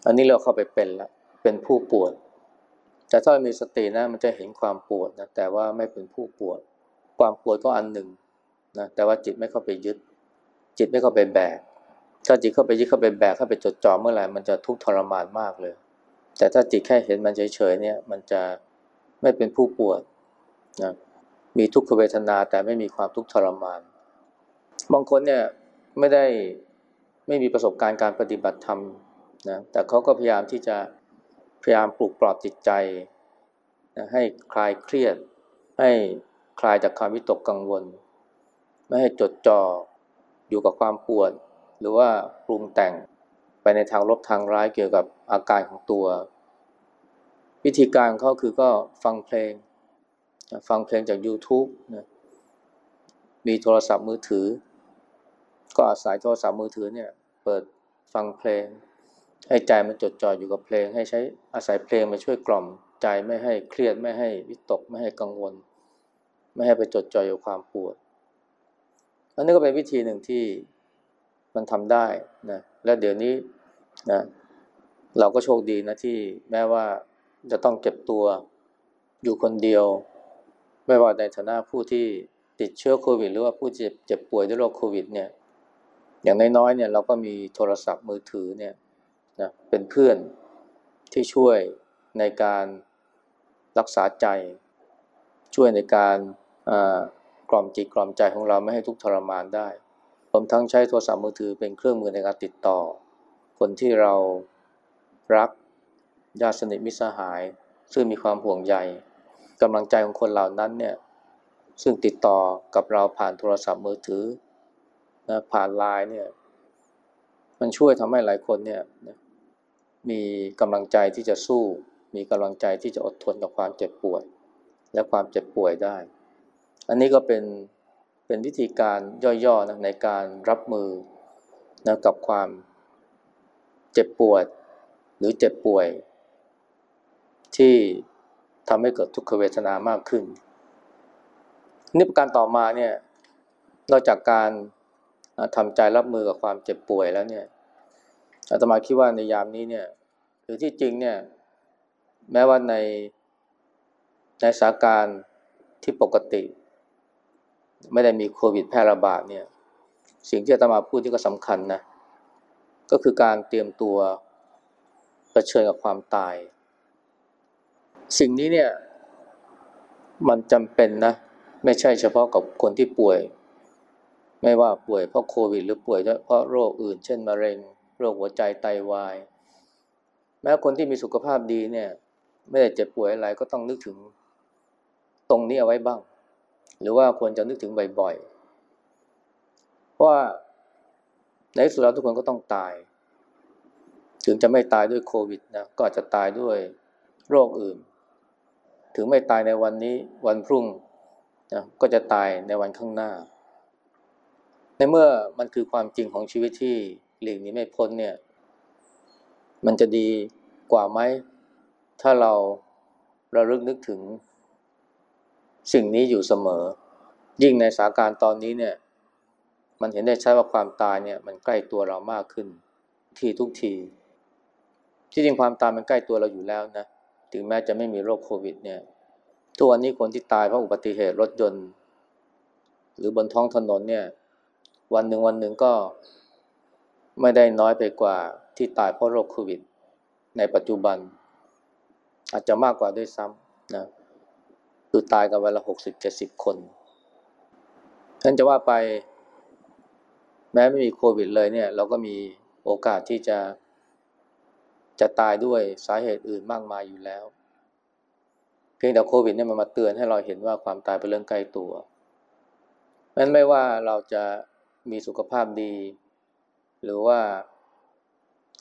อันนี้เราเข้าไปเป็นละ เป็นผู้ปวด แต่ถ้ามีสตินะมันจะเห็นความปวดนะ แต่ว่าไม่เป็นผู้ปวด ความปวดก็อันหนึ่งนะ แต่ว่าจิตไม่เข้าไปยึด จิตไม่เข้าไปแบก ถ้าจิตเข้าไปยึดเข้าไปแบกเข้าไปจดจ่อเมื่อไหร่ มันจะทุกข์ทรมานมากเลย แต่ถ้าจิตแค่เห็นมันเฉยๆเนี่ยมันจะไม่เป็นผู้ปวดนะมีทุกขเวทนาแต่ไม่มีความทุกข์ทรมาน บางคนเนี่ยไม่ได้ไม่มีประสบการณ์การปฏิบัติธรรมนะแต่เขาก็พยายามที่จะพยายามปลุกปลอบจิตใจนะให้คลายเครียด ให้คลายจากความวิตกกังวล ไม่ให้จดจ่ออยู่กับความปวด หรือว่าปรุงแต่ง ไปในทางลบทางร้ายเกี่ยวกับอาการของตัว วิธีการเขาคือก็ฟังเพลง ฟังเพลงจาก YouTube นะมีโทรศัพท์มือถือ ก็อาศัยโทรศัพท์มือถือเนี่ย เปิดฟังเพลง ให้ใจมันจดจ่ออยู่กับเพลง ให้ใช้อาศัยเพลงมาช่วยกล่อมใจไม่ให้เครียดไม่ให้วิตกไม่ให้กังวล ไม่ให้ไปจดจ่อยกับความปวดอันนี้ก็เป็นวิธีหนึ่งที่ มันทำได้นะและเดี๋ยวนี้นะเราก็โชคดีนะที่แม้ว่าจะต้องเก็บตัวอยู่คนเดียว ไม่ว่าในฐานะผู้ที่ติดเชื้อโควิด หรือว่าผู้เจ็บเจ็บป่วยด้วยโรคโควิด เนี่ย อย่างน้อยๆเนี่ยเราก็มีโทรศัพท์มือถือเนี่ยนะเป็นเพื่อนที่ช่วยในการรักษาใจ ช่วยในการกล่อมจิตกล่อมใจของเราไม่ให้ทุกข์ทรมานได้ รวมทั้งใช้โทรศัพท์มือถือเป็นเครื่องมือในการติดต่อ คนที่เรารักญาติสนิทมิตรสหาย ซึ่งมีความห่วงใยกำลังใจของคนเหล่านั้นเนี่ยซึ่งติดต่อกับเราผ่านโทรศัพท์มือถือนะผ่านไลน์เนี่ยมันช่วยทำให้หลายคนเนี่ยมีกำลังใจที่จะสู้ มีกำลังใจที่จะอดทนกับความเจ็บปวด และความเจ็บป่วยได้ อันนี้ก็เป็น เป็นวิธีการย่อๆนะในการรับมือนะกับความเจ็บปวด หรือเจ็บป่วย ที่ทำให้เกิดทุกขเวทนามากขึ้นนี่ประการต่อมาเนี่ยนอกจากการทำใจรับมือกับความเจ็บป่วยแล้วเนี่ยอาตมาคิดว่าในยามนี้เนี่ยหรือที่จริงเนี่ยแม้ว่าในในสาการที่ปกติ ไม่ได้มีโควิดแพร่ระบาดเนี่ยสิ่งที่อาตมาพูดที่ก็สำคัญนะก็คือการเตรียมตัวเผชิญกับความตาย สิ่งนี้เนี่ยมันจำเป็นนะไม่ใช่เฉพาะกับคนที่ป่วย ไม่ว่าป่วยเพราะโควิด หรือป่วยเพราะโรคอื่น เช่นมะเร็ง โรคหัวใจไตาวาย แม้คนที่มีสุขภาพดีเนี่ย ไม่ได้เจ็บป่วยอะไรก็ต้องนึกถึงตรงนี้เอาไว้บ้าง หรือว่าควรจะนึกถึงบ่อยๆ เพราะว่าในที่สุดแล้วทุกคนก็ต้องตาย ถึงจะไม่ตายด้วยโควิดนะก็อาจจะตายด้วยโรคอื่น ถึงไม่ตายในวันนี้วันพรุ่งนะก็จะตายในวันข้างหน้า ในเมื่อมันคือความจริงของชีวิตที่หลีกนี้ไม่พ้นเนี่ย มันจะดีกว่าไหมถ้าเราระลึกนึกถึง สิ่งนี้อยู่เสมอ ยิ่งในสถานการณ์ตอนนี้เนี่ย มันเห็นได้ชัดว่าความตายเนี่ย มันใกล้ตัวเรามากขึ้น ทีทุกที ที่จริงความตายมันใกล้ตัวเราอยู่แล้วนะถึงแม้จะไม่มีโรคโควิด เนี่ยทุกวันนี้คนที่ตายเพราะอุบัติเหตุรถยนต์ หรือบนท้องถนนเนี่ย วันหนึ่งวันหนึ่งก็ไม่ได้น้อยไปกว่าที่ตายเพราะโรคโควิด ในปัจจุบัน อาจจะมากกว่าด้วยซ้ำนะ คือตายกันวันละหกสิบเจ็ดสิบคนนั่นจะว่าไปแม้ไม่มีโควิดเลยเนี่ย เราก็มีโอกาสที่จะจะตายด้วยสาเหตุอื่นมากมายอยู่แล้ว เพียงแต่โควิดเนี่ยมันมาเตือนให้เราเห็นว่าความตายเป็นเรื่องใกล้ตัวนั้นไม่ว่าเราจะมีสุขภาพดี หรือว่า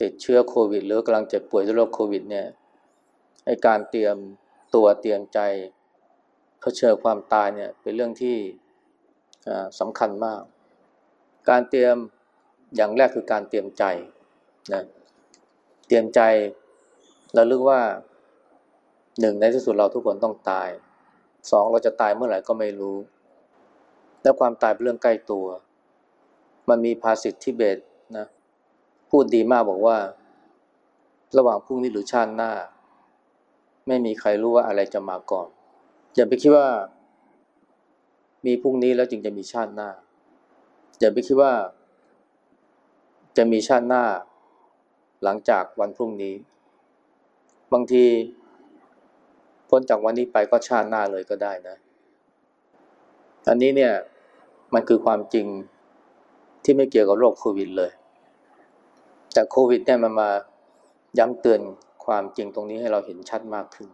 ติดเชื้อโควิด หรือกำลังเจ็บป่วยด้วยโรคโควิดเนี่ยให้การเตรียมตัวเตรียมใจ เผชิญความตายเนี่ยเป็นเรื่องที่สำคัญมาก การเตรียมอย่างแรกคือการเตรียมใจนะเตรียมใจเราลึกว่าหนึ่งในที่สุดเราทุกคนต้องตายสองเราจะตายเมื่อไหร่ก็ไม่รู้ และความตายเป็นเรื่องใกล้ตัว มันมีภาษิตทิเบตนะพูดดีมากบอกว่า ระหว่างพรุ่งนี้หรือชาติหน้า ไม่มีใครรู้ว่าอะไรจะมาก่อน อย่าไปคิดว่า มีพรุ่งนี้แล้วจึงจะมีชาติหน้า อย่าไปคิดว่า จะมีชาติหน้า หลังจากวันพรุ่งนี้ บางทีพ้นจากวันนี้ไปก็ชาติหน้าเลยก็ได้นะ อันนี้เนี่ยมันคือความจริงที่ไม่เกี่ยวกับโรคโควิดเลย แต่โควิดเนี่ยมันมาย้ำเตือนความจริงตรงนี้ให้เราเห็นชัดมากขึ้น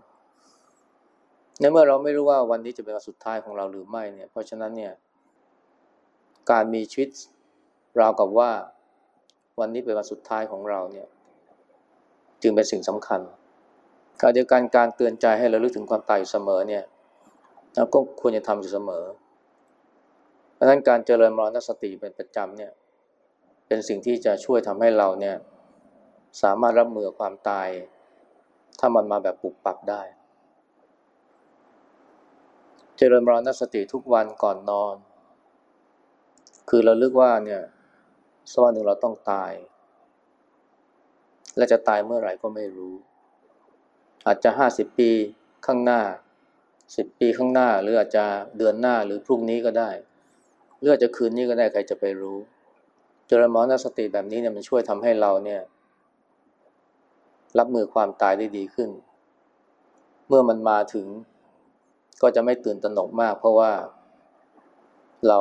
ในเมื่อเราไม่รู้ว่าวันนี้จะเป็นวันสุดท้ายของเราหรือไม่เนี่ย เพราะฉะนั้นเนี่ย การมีชีวิตราวกับว่าวันนี้เป็นวันสุดท้ายของเราเนี่ย จึงเป็นสิ่งสำคัญการเดียวกันการเตือนใจให้เราลึกถึงความตายอยู่เสมอเนี่ยเราก็ควรจะทำอยู่เสมอ เพราะฉะนั้นการเจริญมรณสติเป็นประจำเนี่ย เป็นสิ่งที่จะช่วยทำให้เราเนี่ย สามารถรับมือกับความตาย ถ้ามันมาแบบปุบปับได้ เจริญมรณสติทุกวันก่อนนอน คือเราลึกว่าเนี่ยสักวันหนึ่งเราต้องตาย และจะตายเมื่อไหร่ก็ไม่รู้ อาจจะห้าสิบปีข้างหน้าสิบปีข้างหน้า หรืออาจจะเดือนหน้าหรือพรุ่งนี้ก็ได้หรืออาจจะคืนนี้ก็ได้ใครจะไปรู้ เจริญมรณสติแบบนี้เนี่ยมันช่วยทำให้เราเนี่ยรับมือความตายได้ดีขึ้น เมื่อมันมาถึง ก็จะไม่ตื่นตระหนกมาก เพราะว่าเรา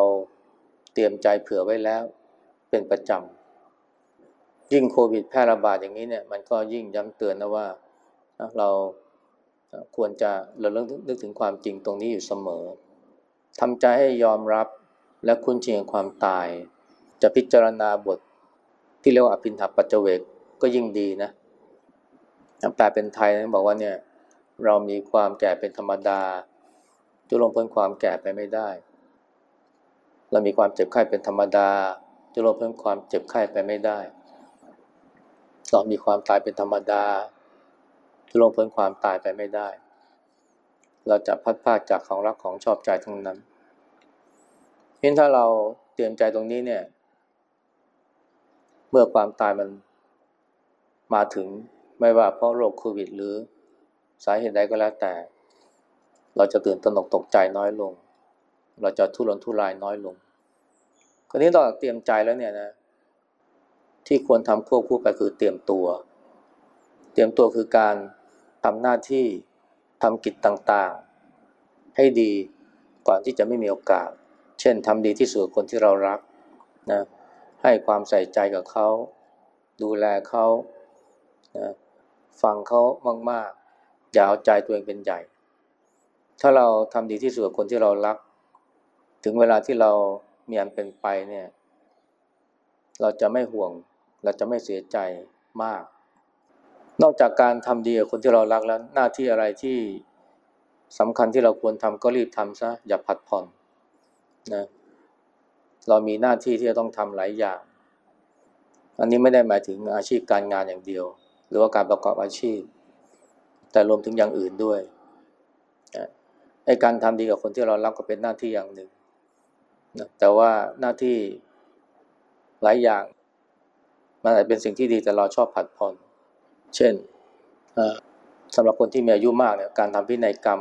เตรียมใจเผื่อไว้แล้วเป็นประจำ ยิ่งโควิดแพร่ระบาดอย่างนี้เนี่ย มันก็ยิ่งย้ำเตือนนะว่าเราควรจะเราเริ่มนึกถึงความจริงตรงนี้อยู่เสมอทำใจให้ยอมรับและคุ้นชินกับความตาย จะพิจารณาบทที่เรียกว่าอภินหปัจเจเวกก็ยิ่งดีนะแปลเป็นไทยนะบอกว่าเนี่ย เรามีความแก่เป็นธรรมดา จะลงพ้นความแก่ไปไม่ได้ เรามีความเจ็บไข้เป็นธรรมดา จะลงพ้นความเจ็บไข้ไปไม่ได้ เรามีความตายเป็นธรรมดา จะลงพ้นความตายไปไม่ได้ เราจะพัดพาจากของรักของชอบใจทั้งนั้นเห็นถ้าเราเตรียมใจตรงนี้เนี่ย เมื่อความตายมันมาถึงไม่ว่าเพราะโรคโควิดหรือสาเหตุใดก็แล้วแต่ เราจะตื่นตระหนกตกใจน้อยลง เราจะทุรนทุรายน้อยลงคราวนี้เราเตรียมใจแล้วเนี่ยนะ ที่ควรทำควบคู่ไปคือเตรียมตัว เตรียมตัวคือการทำหน้าที่ทำกิจต่างๆ ให้ดีก่อนที่จะไม่มีโอกาส เช่นทำดีที่สุดคนที่เรารักนะให้ความใส่ใจกับเขา ดูแลเขานะฟังเขามากๆอย่าเอาใจตัวเองเป็นใหญ่ ถ้าเราทำดีที่สุดกับคนที่เรารัก ถึงเวลาที่เรามีอันเป็นไปเนี่ย เราจะไม่ห่วง เราจะไม่เสียใจมาก นอกจากการทำดีกับคนที่เรารักแล้ว หน้าที่อะไรที่สำคัญที่เราควรทำก็รีบทำซะ อย่าผัดผ่อนนะเรามีหน้าที่ที่จะต้องทำหลายอย่าง อันนี้ไม่ได้หมายถึงอาชีพการงานอย่างเดียว หรือว่าการประกอบอาชีพ แต่รวมถึงอย่างอื่นด้วย ไอ้การทำดีกับคนที่เรารักก็เป็นหน้าที่อย่างหนึ่งนะแต่ว่าหน้าที่หลายอย่าง มันอาจเป็นสิ่งที่ดีแต่เราชอบผัดผ่อน เช่นสำหรับคนที่มีอายุมากเนี่ยการทำพินัยกรรม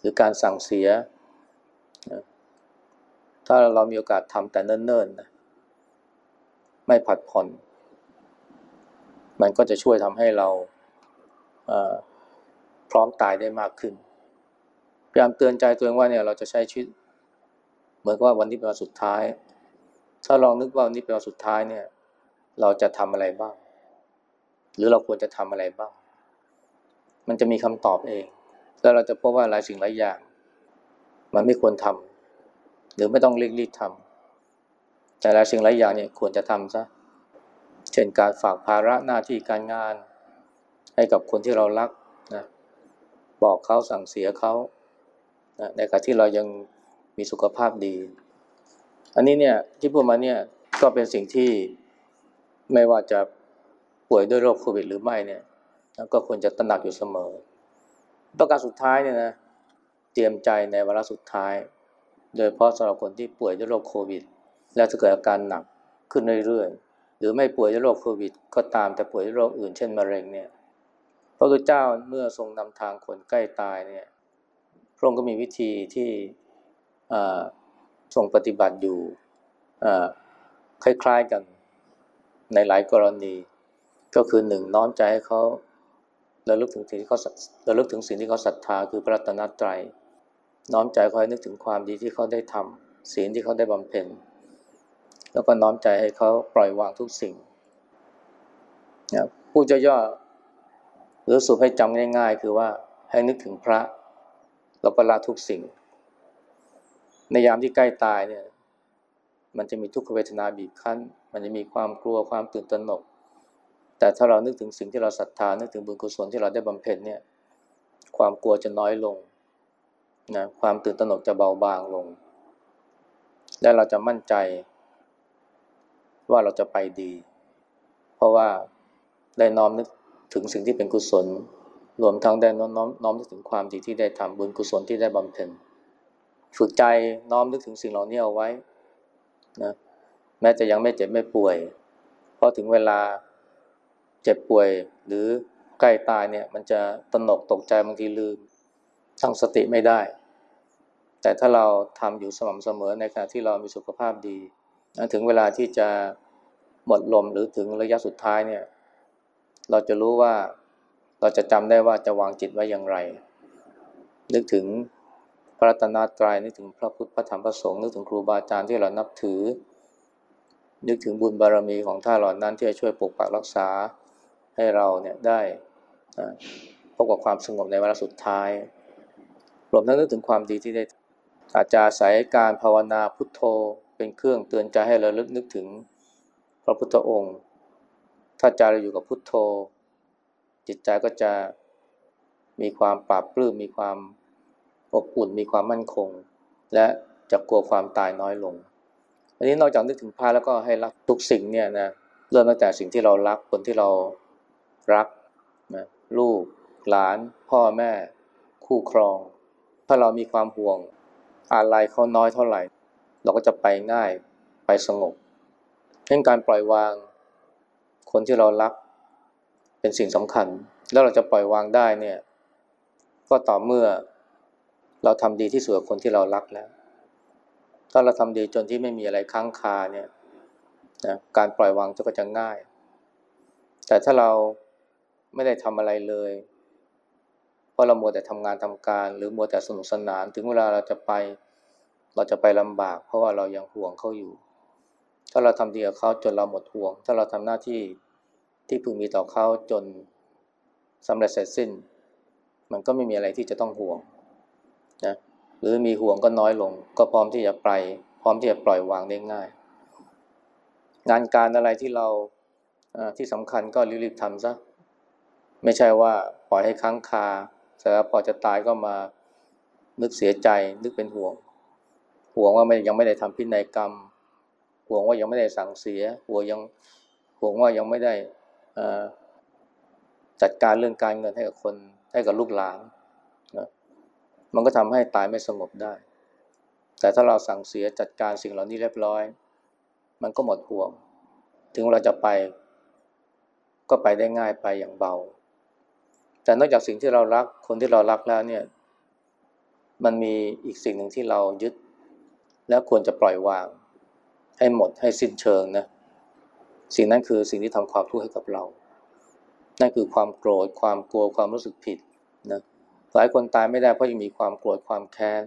หรือการสั่งเสีย ถ้าเรามีโอกาสทำแต่เนิ่นๆนะไม่ผัดผ่อน มันก็จะช่วยทำให้เราพร้อมตายได้มากขึ้น พยายามเตือนใจตัวเองว่าเนี่ยเราจะใช้ชีวิตเหมือนกับว่าวันนี้เป็นวันสุดท้าย ถ้าลองนึกว่าวันนี้เป็นวันสุดท้ายเนี่ย เราจะทำอะไรบ้าง หรือเราควรจะทำอะไรบ้าง มันจะมีคำตอบเอง แล้วเราจะพบว่าหลายสิ่งหลายอย่าง มันไม่ควรทำหรือไม่ต้องเรีบรีบทำแต่หลายสิ่งหลายอย่างเนี่ยควรจะทำซะเช่นการฝากภาระหน้าที่การงาน ให้กับคนที่เรารักนะบอกเขาสั่งเสียเขา นะในขณะที่เรายังมีสุขภาพดี อันนี้เนี่ยที่พูดมาเนี่ยก็เป็นสิ่งที่ไม่ว่าจะป่วยด้วยโรคโควิดหรือไม่เนี่ยก็ควรจะตระหนักอยู่เสมอ ประการสุดท้ายเนี่ยนะเตรียมใจในวาระสุดท้าย โดยเพราะสำหรับคนที่ป่วยด้วยโรคโควิด และจะเกิดอาการหนักขึ้นเรื่อยๆ หรือไม่ป่วยด้วยโรคโควิด ก็ตามแต่ป่วยด้วยโรคอื่นเช่นมะเร็งเนี่ยพระพุทธเจ้าเมื่อทรงนำทางคนใกล้ตายเนี่ย พระองค์ก็มีวิธีที่ทรงปฏิบัติอยู่คล้ายๆกันในหลายกรณี ก็คือหนึ่งน้อมใจให้เขาระลึกถึงสิ่งที่เขาระลึกถึงสิ่งที่เขาศรัทธาคือพระรัตนตรัยน้อมใจคอยนึกถึงความดีที่เขาได้ทำศีลที่เขาได้บำเพ็ญแล้วก็น้อมใจให้เขาปล่อยวางทุกสิ่งผู้จะย่อหรือสุให้จำง่าย ๆ คือว่าให้นึกถึงพระ แล้วก็ละทุกสิ่ง ในยามที่ใกล้ตายเนี่ย มันจะมีทุกขเวทนาบีบคั้น มันจะมีความกลัวความตื่นตระหนก แต่ถ้าเรานึกถึงสิ่งที่เราศรัทธา นึกถึงบุญกุศลที่เราได้บำเพ็ญเนี่ย ความกลัวจะน้อยลงนะความตื่นตระหนกจะเบาบางลง และเราจะมั่นใจว่าเราจะไปดี เพราะว่าได้น้อมนึกถึงสิ่งที่เป็นกุศล รวมทั้งได้น้อมน้อมนึกถึงความดีที่ได้ทำบุญกุศลที่ได้บำเพ็ญฝึกใจน้อมนึกถึงสิ่งเหล่านี้เอาไว้นะแม้จะยังไม่เจ็บไม่ป่วยพอถึงเวลาเจ็บป่วยหรือใกล้ตายเนี่ยมันจะตนกตกใจบางทีลืมตั้งสติไม่ได้ แต่ถ้าเราทำอยู่สม่ำเสมอในขณะที่เรามีสุขภาพดี ถึงเวลาที่จะหมดลมหรือถึงระยะสุดท้ายเนี่ย เราจะรู้ว่า เราจะจำได้ว่าจะวางจิตไว้อย่างไร นึกถึงพระรัตนตรยัยนึกถึงพระพุทธพระธรรมพระสงฆ์นึกถึงครูบาอาจารย์ที่เรานับถือ นึกถึงบุญบารรมีของท่านเหล่านั้นที่จะช่วยปกปักรักษาให้เราเนี่ยได้พบกับความสงบในเวลาสุดท้ายรวมทั้งนึกถึงความดีที่ได้อาจจะอาศัยการภาวนาพุทโธเป็นเครื่องเตือนใจให้เราลึกนึกถึงพระพุทธองค์ ถ้าใจเราอยู่กับพุทโธ จิตใจก็จะมีความปราบปลื้มมีความอบอุ่นมีความมั่นคง และจะกลัวความตายน้อยลง อันนี้นอกจากนึกถึงพระแล้วก็ให้รักทุกสิ่งเนี่ยนะเริ่มตั้งแต่สิ่งที่เรารักคนที่เรารักนะลูกหลาน พ่อแม่ คู่ครอง ถ้าเรามีความห่วงอะไรเขาน้อยเท่าไหร่ เราก็จะไปง่ายไปสงบเรื่องการปล่อยวางคนที่เรารัก เป็นสิ่งสำคัญ แล้วเราจะปล่อยวางได้เนี่ย ก็ต่อเมื่อเราทำดีที่สุดกับคนที่เรารักแล้ว ถ้าเราทำดีจนที่ไม่มีอะไรค้างคาเนี่ยนะการปล่อยวางก็จะง่าย แต่ถ้าเราไม่ได้ทำอะไรเลย เพราะเรามัวแต่ทำงานทำการ หรือมัวแต่สนุกสนาน ถึงเวลาเราจะไป เราจะไปลำบาก เพราะว่าเรายังห่วงเขาอยู่ ถ้าเราทำดีกับเขาจนเราหมดห่วง ถ้าเราทำหน้าที่ ที่พึงมีต่อเขาจนสำเร็จเสร็จสิ้น มันก็ไม่มีอะไรที่จะต้องห่วงนะหรือมีห่วงก็น้อยลง ก็พร้อมที่จะไปพร้อมที่จะปล่อยวางได้ง่าย งานการอะไรที่เราที่สำคัญก็รีบๆทำซะไม่ใช่ว่าปล่อยให้ค้างคาเสร็จแล้วพอจะตายก็มานึกเสียใจ นึกเป็นห่วง ห่วงว่าไม่ยังไม่ได้ทำพินัยกรรม ห่วงว่ายังไม่ได้สั่งเสีย ห่วงยังห่วงว่ายังไม่ได้ จัดการเรื่องการเงินให้กับคนให้กับลูกหลานนะมันก็ทำให้ตายไม่สงบได้ แต่ถ้าเราสั่งเสียจัดการสิ่งเหล่านี้เรียบร้อย มันก็หมดห่วง ถึงเราจะไป ก็ไปได้ง่ายไปอย่างเบา แต่นอกจากสิ่งที่เรารักคนที่เรารักแล้วเนี่ย มันมีอีกสิ่งหนึ่งที่เรายึด แล้วควรจะปล่อยวาง ให้หมดให้สิ้นเชิงนะ สิ่งนั้นคือสิ่งที่ทำความทุกข์ให้กับเรา นั่นคือความโกรธ ความกลัว ความรู้สึกผิดนะ หลายคนตายไม่ได้เพราะยังมีความโกรธ ความแค้น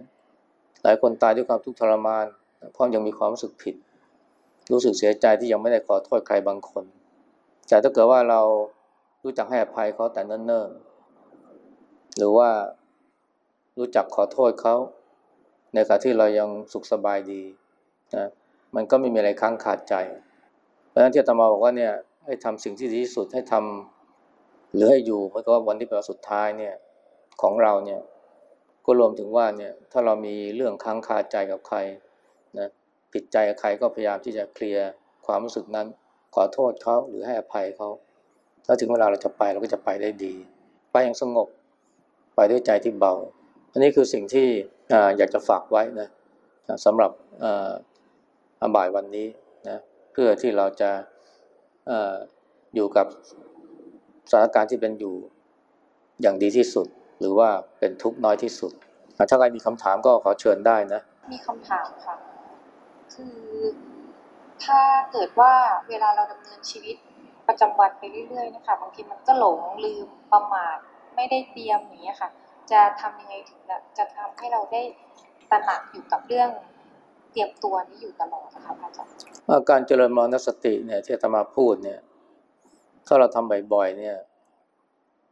หลายคนตายด้วยความทุกข์ทรมาน เพราะยังมีความรู้สึกผิด รู้สึกเสียใจที่ยังไม่ได้ขอโทษใครบางคน แต่ถ้าเกิดว่าเรารู้จักให้อภัยเขาแต่เนิ่นๆ หรือว่ารู้จักขอโทษเขาในขณะที่เรายังสุขสบายดีนะ มันก็ไม่มีอะไรค้างขาดใจ เพราะฉะนั้นที่อาตมาบอกว่าเนี่ยให้ทำสิ่งที่ดีที่สุดให้ทำหรือให้อยู่เพราะว่าวันที่เป็นวันสุดท้ายเนี่ยของเราเนี่ยก็รวมถึงว่าเนี่ยถ้าเรามีเรื่องค้างคาใจกับใครนะผิดใจกับใครก็พยายามที่จะเคลียร์ความรู้สึกนั้น ขอโทษเขาหรือให้อภัยเขาถ้าถึงเวลาเราจะไปเราก็จะไปได้ดี ไปอย่างสงบไปด้วยใจที่เบา อันนี้คือสิ่งที่อยากจะฝากไว้นะสำหรับบ่ายวันนี้ เพื่อที่เราจะออยู่กับสถานการณ์ที่เป็นอยู่อย่างดีที่สุด หรือว่าเป็นทุกข์น้อยที่สุด ถ้าใครมีคำถามก็ขอเชิญได้นะ มีคำถามค่ะ คือถ้าเกิดว่าเวลาเราดำเนินชีวิตประจำวันไปเรื่อยๆนะคะบางทีมันก็หลงลืมประมาทไม่ได้เตรียมอย่างนี้ค่ะ จะทำยังไงถึงจะทำให้เราได้ตระหนักอยู่กับเรื่องเตรียมตัวนี้อยู่ตลอดนะคะอาจารย์ การเจริญมรณสติเนี่ยที่ธรรมาพูดเนี่ย ถ้าเราทำบ่อยๆเนี่ย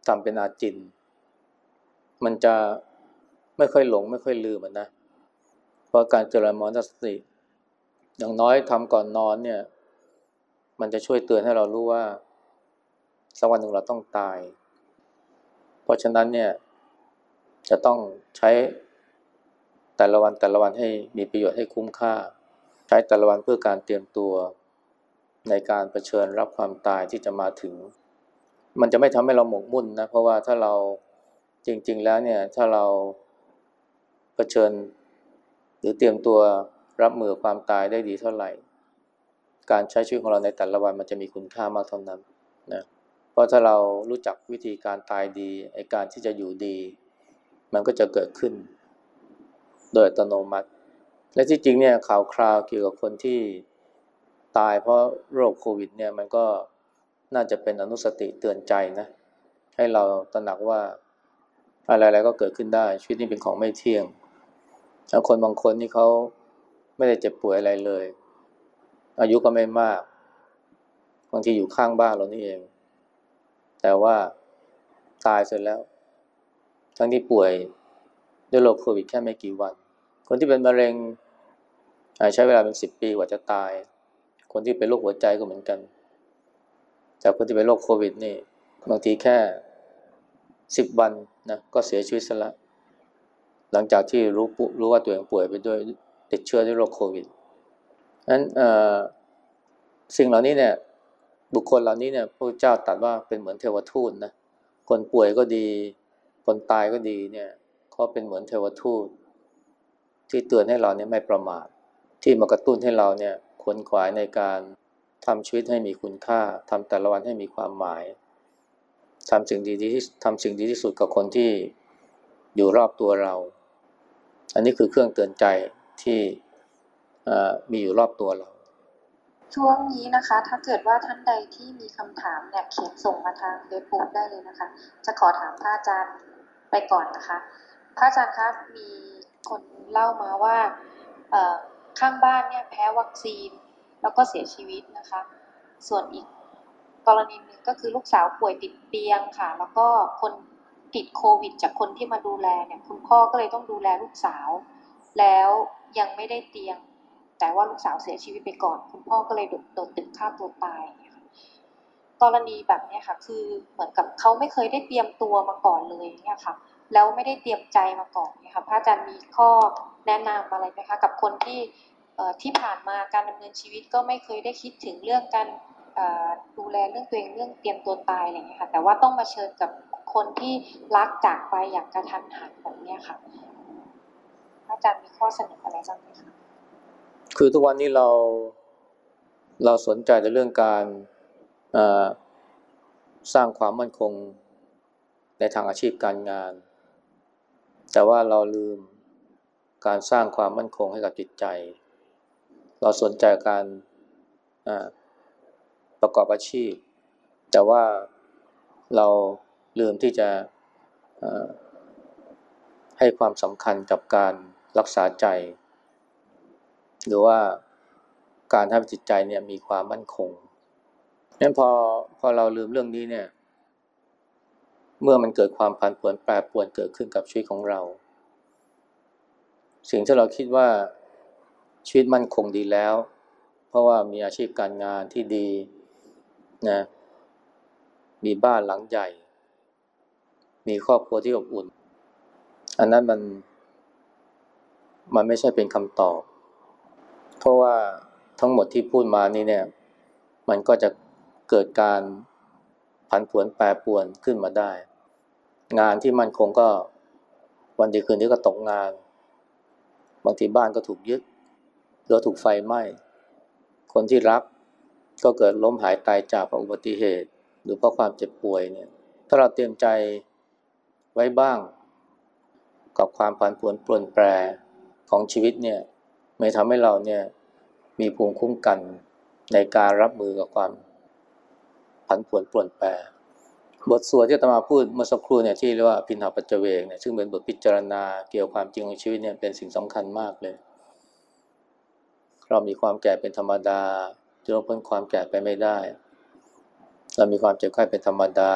ทำเป็นอาจิน มันจะไม่ค่อยหลงไม่ค่อยลืมมันนะ เพราะการเจริญมรณสติ อย่างน้อยทำก่อนนอนเนี่ย มันจะช่วยเตือนให้เรารู้ว่าสักวันหนึ่งเราต้องตาย เพราะฉะนั้นเนี่ยจะต้องใช้แต่ละวันแต่ละวันให้มีประโยชน์ให้คุ้มค่า ใช้แต่ละวันเพื่อการเตรียมตัวในการรเผชิญรับความตายที่จะมาถึง มันจะไม่ทำให้เราหมกมุ่นนะ เพราะว่าถ้าเราจริง ๆ แล้วเนี่ย ถ้าเราเผชิญ หรือเตรียมตัวรับมือความตายได้ดีเท่าไหร่ การใช้ชีวิตของเราในแต่ละวันมันจะมีคุณค่ามากเท่านั้นนะเพราะถ้าเรารู้จักวิธีการตายดีไอการที่จะอยู่ดี มันก็จะเกิดขึ้น โดยอัตโนมัติ และที่จริงเนี่ยข่าวคราวเกี่ยวกับคนที่ตายเพราะโรคโควิดเนี่ยมันก็น่าจะเป็นอนุสติเตือนใจนะ ให้เราตระหนักว่าอะไรๆก็เกิดขึ้นได้ ชีวิตนี้เป็นของไม่เที่ยงแล้วคนบางคนนี่เขาไม่ได้เจ็บป่วยอะไรเลย อายุก็ไม่มาก บางทีอยู่ข้างบ้านเรานี่เอง แต่ว่าตายเสร็จแล้ว ทั้งที่ป่วยด้วยโรคโควิดแค่ไม่กี่วัน คนที่เป็นมะเร็งใช้เวลาเป็นสิบปีกว่าจะตาย คนที่เป็นโรคหัวใจก็เหมือนกัน จากคนที่เป็นโรคโควิดนี่บางทีแค่สิบวันนะก็เสียชีวิตซะละหลังจากที่รู้รู้ว่าตัวเองป่วยไปด้วยติดเชื้อด้วยโรคโควิดนั้นสิ่งเหล่านี้เนี่ยบุคคลเหล่านี้เนี่ยพระเจ้าตรัสว่าเป็นเหมือนเทวทูตนะคนป่วยก็ดี คนตายก็ดีเนี่ยเขาเป็นเหมือนเทวทูต ที่เตือนให้เราเนี่ยไม่ประมาท ที่มากระตุ้นให้เราเนี่ยขวนขวายในการทำชีวิตให้มีคุณค่าทำแต่ละวันให้มีความหมายทำสิ่งดีที่ทำสิ่งดีที่สุดกับคนที่อยู่รอบตัวเรา อันนี้คือเครื่องเตือนใจที่มีอยู่รอบตัวเรา ช่วงนี้นะคะ ถ้าเกิดว่าท่านใดที่มีคำถามเนี่ยเขียนส่งมาทางเฟซบุ๊กได้เลยนะคะ จะขอถามพระอาจารย์ไปก่อนนะคะ พระอาจารย์ครับมี คนเล่ามาว่าข้างบ้านเนี่ยแพ้วัคซีน แล้วก็เสียชีวิตนะคะ ส่วนอีกกรณีหนึ่งก็คือลูกสาวป่วยติดเตียงค่ะ แล้วก็คนติดโควิด จากคนที่มาดูแลเนี่ยคุณพ่อก็เลยต้องดูแลลูกสาว แล้วยังไม่ได้เตียง แต่ว่าลูกสาวเสียชีวิตไปก่อน คุณพ่อก็เลยโดนตึกฆ่าตัวตายกรณีแบบนี้ค่ะ คือเหมือนกับเขาไม่เคยได้เตรียมตัวมาก่อนเลยเนี่ยค่ะ แล้วไม่ได้เตรียมใจมาก่อนเนี่ยค่ะพระอาจารย์มีข้อแนะนำอะไรไหมคะกับคนที่ที่ผ่านมาการดำเนินชีวิตก็ไม่เคยได้คิดถึงเรื่องการดูแลเรื่องตัวเองเรื่องเตรียมตัวตายอะไรอย่างเงี้ยค่ะแต่ว่าต้องมาเชิญกับคนที่รักจากไปอย่างกระทันหันแบบนี้ค่ะอาจารย์มีข้อเสนออะไรบ้างไหมคะคือทุกวันนี้เราเราสนใจในเรื่องการสร้างความมั่นคงในทางอาชีพการงาน แต่ว่าเราลืมการสร้างความมั่นคงให้กับจิตใจ เราสนใจการประกอบอาชีพ แต่ว่าเราลืมที่จะให้ความสำคัญกับการรักษาใจ หรือว่าการทำจิตใจเนี่ยมีความมั่นคงนั้นพอพอเราลืมเรื่องนี้เนี่ย เมื่อมันเกิดความผันผวนแปรปรวนเกิดขึ้นกับชีวิตของเรา สิ่งที่เราคิดว่าชีวิตมั่นคงดีแล้ว เพราะว่ามีอาชีพการงานที่ดีนะมีบ้านหลังใหญ่ มีครอบครัวที่อบอุ่น อันนั้นมัน มันไม่ใช่เป็นคำตอบ เพราะว่าทั้งหมดที่พูดมานี่เนี่ย มันก็จะเกิดการผันผวนแปรปรวนขึ้นมาได้ งานที่มันคงก็วันดีคืนนี้ก็ตกงาน บางทีบ้านก็ถูกยึดหรือถูกไฟไหม้ คนที่รักก็เกิดล้มหายตายจากเพราะอุบัติเหตุ หรือเพราะความเจ็บป่วยเนี่ย ถ้าเราเตรียมใจไว้บ้าง กับความผันผวนปลนแปรของชีวิตเนี่ยไม่ทำให้เราเนี่ยมีภูมิคุ้มกันในการรับมือกับความผันผวนปลนแปร บทสวดที่ตมาพูดเมื่อสักครู่เนี่ยที่เรียกว่าพินหาปัจเจเวกเนี่ยซึ่งเป็นบทพิจารณาเกี่ยวความจริงของชีวิตเนี่ยเป็นสิ่งสำคัญมากเลย เรามีความแก่เป็นธรรมดาจะลดพ้นความแก่ไปไม่ได้ เรามีความเจ็บไข้เป็นธรรมดา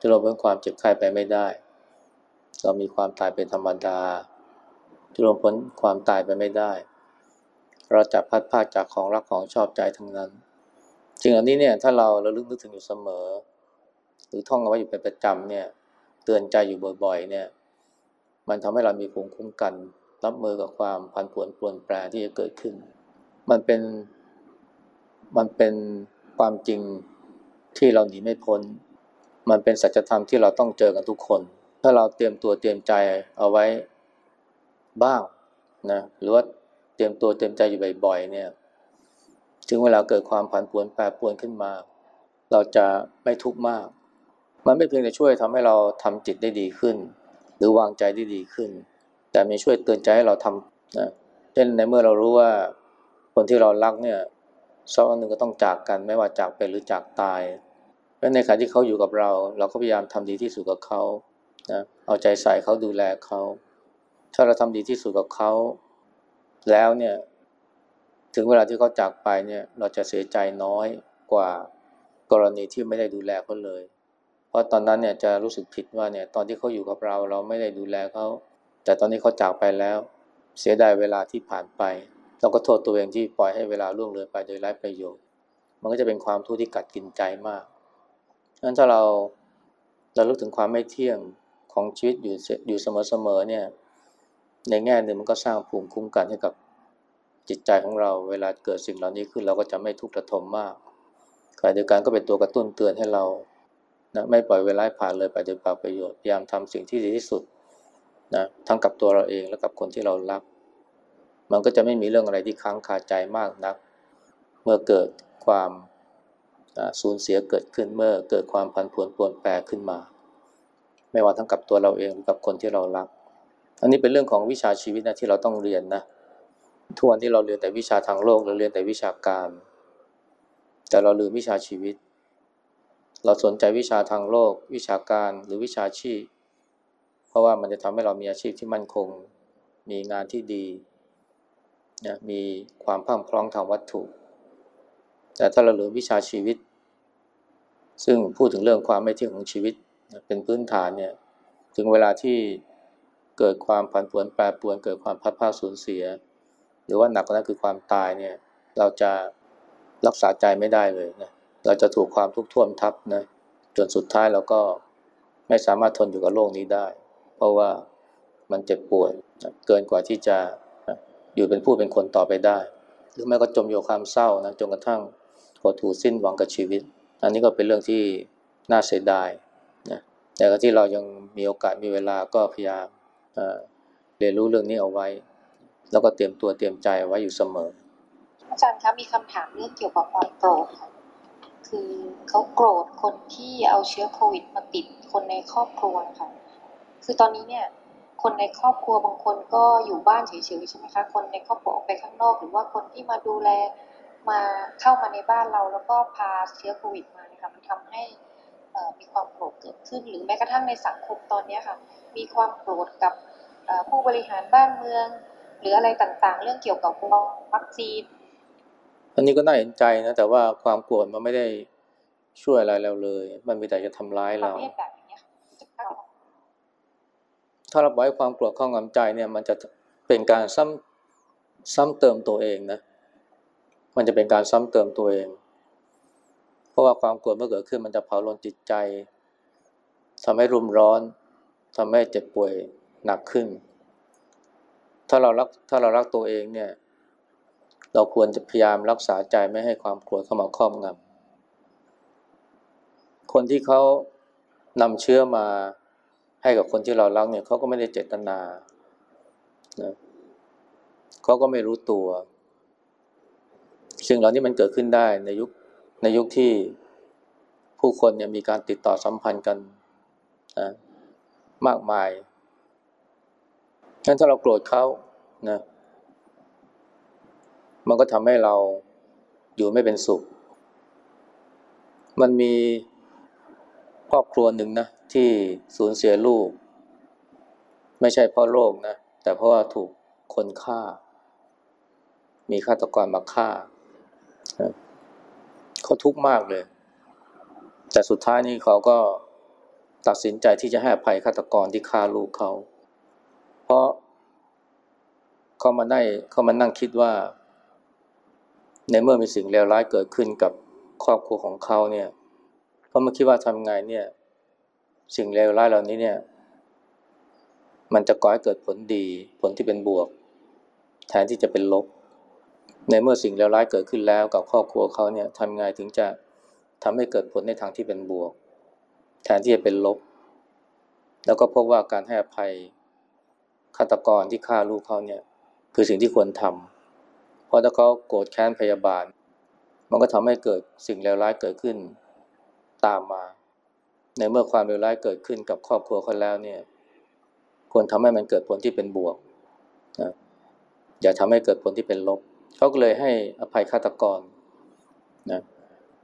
จะลดพ้นความเจ็บไข้ไปไม่ได้ เรามีความตายเป็นธรรมดาจะลดพ้นความตายไปไม่ได้ เราจะพัดพาจากของรักของชอบใจทั้งนั้นสิ่งเหล่านี้เนี่ยถ้าเราราลึกนึกถึงอยู่เสมอ หรือท่องเอาไว้อยู่เป็นประจำเนี่ย เตือนใจอยู่บ่อยๆ เนี่ย มันทำให้เรามีภูมิคุ้มกัน รับมือกับความผันผวนปลวนแปรที่จะเกิดขึ้น มันเป็น มันเป็นความจริงที่เราหนีไม่พ้น มันเป็นสัจธรรมที่เราต้องเจอกันทุกคน ถ้าเราเตรียมตัวเตรียมใจเอาไว้บ้างนะ หรือว่าเตรียมตัวเตรียมใจอยู่บ่อยๆ เนี่ย ถึงเวลาเกิดความผันผวนแปรปรวนขึ้นมา เราจะไม่ทุกข์มาก มันไม่เพียงแต่ช่วยทำให้เราทำจิตได้ดีขึ้น หรือวางใจได้ดีขึ้น แต่มันช่วยเตือนใจให้เราทำนะเช่นในเมื่อเรารู้ว่าคนที่เรารักเนี่ยสักวันหนึ่งก็ต้องจากกันไม่ว่าจากไปหรือจากตายเพราะในขณะที่เขาอยู่กับเรา เราก็พยายามทำดีที่สุดกับเขานะเอาใจใส่เขาดูแลเขา ถ้าเราทำดีที่สุดกับเขาแล้วเนี่ย ถึงเวลาที่เขาจากไปเนี่ย เราจะเสียใจน้อยกว่ากรณีที่ไม่ได้ดูแลเขาเลย เพราะตอนนั้นเนี่ยจะรู้สึกผิดว่าเนี่ยตอนที่เขาอยู่กับเราเราไม่ได้ดูแลเขา แต่ตอนนี้เขาจากไปแล้ว เสียดายเวลาที่ผ่านไป เราก็โทษตัวเองที่ปล่อยให้เวลาล่วงเลยไปโดยไร้ประโยชน์ มันก็จะเป็นความทุกข์ที่กัดกินใจมากงั้นถ้าเราเราลึกถึงความไม่เที่ยงของชีวิตอยู่อยู่เสมอๆเนี่ย ในแง่หนึ่งมันก็สร้างภูมิคุ้มกันให้กับจิตใจของเราเวลาเกิดสิ่งเหล่านี้ขึ้นเราก็จะไม่ทุกข์ระทมมากขณะเดียวกันก็เป็นตัวกระตุ้นเตือนให้เรา นะไม่ปล่อยเวลาผ่านเลยไปโดยเปล่าประโยชน์พยายามทำสิ่งที่ดีที่สุดนะทั้งกับตัวเราเองและกับคนที่เรารัก มันก็จะไม่มีเรื่องอะไรที่ค้างคาใจมากนัก เมื่อเกิดความสูญเสียเกิดขึ้นเมื่อเกิดความพันผวนปวนแปรขึ้นมา ไม่ว่าทั้งกับตัวเราเองหรือกับคนที่เรารัก อันนี้เป็นเรื่องของวิชาชีวิตนะที่เราต้องเรียนนะทุกวันที่เราเรียนแต่วิชาทางโลกเราเรียนแต่วิชาการ แต่เราลืมวิชาชีวิต เราสนใจวิชาทางโลก วิชาการหรือวิชาชีพ เพราะว่ามันจะทำให้เรามีอาชีพที่มั่นคง มีงานที่ดีนะมีความพังพร้องทางวัตถุ แต่ถ้าเราลืมวิชาชีวิต ซึ่งพูดถึงเรื่องความไม่เที่ยงของชีวิตเป็นพื้นฐานเนี่ยถึงเวลาที่เกิดความผันผวนแปรปรวน เกิดความพัดพาสูญเสีย หรือว่าหนักกว่านั้นคือความตายเนี่ยเราจะรักษาใจไม่ได้เลยนะ เราจะถูกความทุกข์ท่วมทับนะจนสุดท้ายเราก็ไม่สามารถทนอยู่กับโลกนี้ได้ เพราะว่ามันเจ็บปวดเกินกว่าที่จะอยู่เป็นผู้เป็นคนต่อไปได้ หรือแม้ก็จมอยู่ความเศร้านะจนกระทั่งหดหู่สิ้นหวังกับชีวิต อันนี้ก็เป็นเรื่องที่น่าเสียดายนะแต่ที่เรายังมีโอกาสมีเวลาก็พยายามเรียนรู้เรื่องนี้เอาไว้ แล้วก็เตรียมตัวเตรียมใจไว้อยู่เสมอ อาจารย์คะมีคำถามเรื่องเกี่ยวกับความโกรธค่ะ คือเขาโกรธคนที่เอาเชื้อโควิดมาติดคนในครอบครัวค่ะคือตอนนี้เนี่ยคนในครอบครัวบางคนก็อยู่บ้านเฉยๆใช่ไหมคะ คนในครอบครัวออกไปข้างนอก หรือว่าคนที่มาดูแลมาเข้ามาในบ้านเรา แล้วก็พาเชื้อโควิดมานี่ยค่ะมันทำให้มีความโกรธเกิดขึ้น หรือแม้กระทั่งในสังคมตอนนี้ค่ะ มีความโกรธกับผู้บริหารบ้านเมือง หรืออะไรต่างๆ เรื่องเกี่ยวกับวัคซีน อันนี้ก็น่าเห็นใจนะ แต่ว่าความโกรธมันไม่ได้ช่วยอะไรเราเลย มันมีแต่จะทำร้ายเราประเภทแบบนี้ค่ะถ้าเราปล่อยความโกรธข้องงำใจเนี่ย มันจะเป็นการซ้ำซ้ำเติมตัวเองนะ มันจะเป็นการซ้ำเติมตัวเอง เพราะว่าความโกรธเมื่อเกิดขึ้นมันจะเผาลนจิตใจทำให้รุมร้อนทำให้เจ็บป่วยหนักขึ้น ถ้าเรารักถ้าเรารักตัวเองเนี่ย เราควรจะพยายามรักษาใจไม่ให้ความโกรธเข้ามาครอบงำคนที่เขานำเชื้อมาให้กับคนที่เรารักเนี่ยเขาก็ไม่ได้เจตนานะเขาก็ไม่รู้ตัวสิ่งเหล่านี้มันเกิดขึ้นได้ในยุคในยุคที่ผู้คนเนี่ยมีการติดต่อสัมพันธ์กันนะมากมายงั้นถ้าเราโกรธเขานะ มันก็ทำให้เราอยู่ไม่เป็นสุข มันมีครอบครัวหนึ่งนะ ที่สูญเสียลูก ไม่ใช่เพราะโรคนะ แต่เพราะว่าถูกคนฆ่า มีฆาตกรมาฆ่า เขาทุกข์มากเลย แต่สุดท้ายนี่เขาก็ตัดสินใจที่จะให้อภัยฆาตกรที่ฆ่าลูกเขา เพราะเขามาได้เขามานั่งคิดว่า ในเมื่อมีสิ่งเลวร้ายเกิดขึ้นกับครอบครัวของเขาเนี่ยเขามาคิดว่าทำไงเนี่ย สิ่งเลวร้ายเหล่านี้เนี่ย มันจะก่อให้เกิดผลดี ผลที่เป็นบวก แทนที่จะเป็นลบ ในเมื่อสิ่งเลวร้ายเกิดขึ้นแล้วกับครอบครัวเขาเนี่ยทำไงถึงจะทำให้เกิดผลในทางที่เป็นบวก แทนที่จะเป็นลบ แล้วก็พบว่าการให้อภัยฆาตกรที่ฆ่าลูกเขาเนี่ย คือสิ่งที่ควรท เพราะถ้าเขาโกรธแค้นพยาบาท มันก็ทำให้เกิดสิ่งเลวร้ายเกิดขึ้นตามมา ในเมื่อความเลวร้ายเกิดขึ้นกับครอบครัวเขาแล้วเนี่ย ควรทำให้มันเกิดผลที่เป็นบวกนะอย่าทำให้เกิดผลที่เป็นลบ เขาก็เลยให้อภัยฆาตกรนะ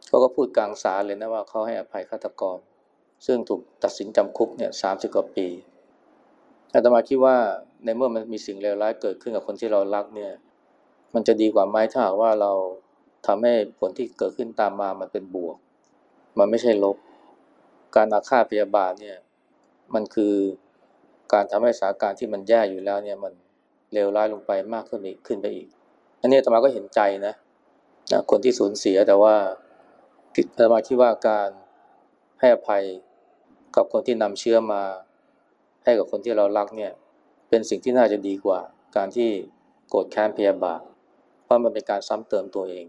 เขาก็พูดกลางศาลเลยนะว่าเขาให้อภัยฆาตกร ซึ่งถูกตัดสินจำคุกเนี่ยสามสิบกว่าปีอาตมาคิดว่าในเมื่อมันมีสิ่งเลวร้ายเกิดขึ้นกับคนที่เรารักเนี่ย มันจะดีกว่าไหมถ้าหากว่าเราทำให้ผลที่เกิดขึ้นตามมามันเป็นบวก มันไม่ใช่ลบ การอาฆาตพยาบาทเนี่ยมันคือการทำให้สถานการณ์ที่มันแย่อยู่แล้วเนี่ยมันเลวร้ายลงไปมากขึ้นอีกขึ้นไปอีก อันนี้อาตมาก็เห็นใจนะนะคนที่สูญเสียแต่ว่าอาตมาคิดว่าการให้อภัยกับคนที่นำเชื้อมา ให้กับคนที่เรารักเนี่ยเป็นสิ่งที่น่าจะดีกว่า การที่โกรธแค้นพยาบาท เพราะมันเป็นการซ้ำเติมตัวเอง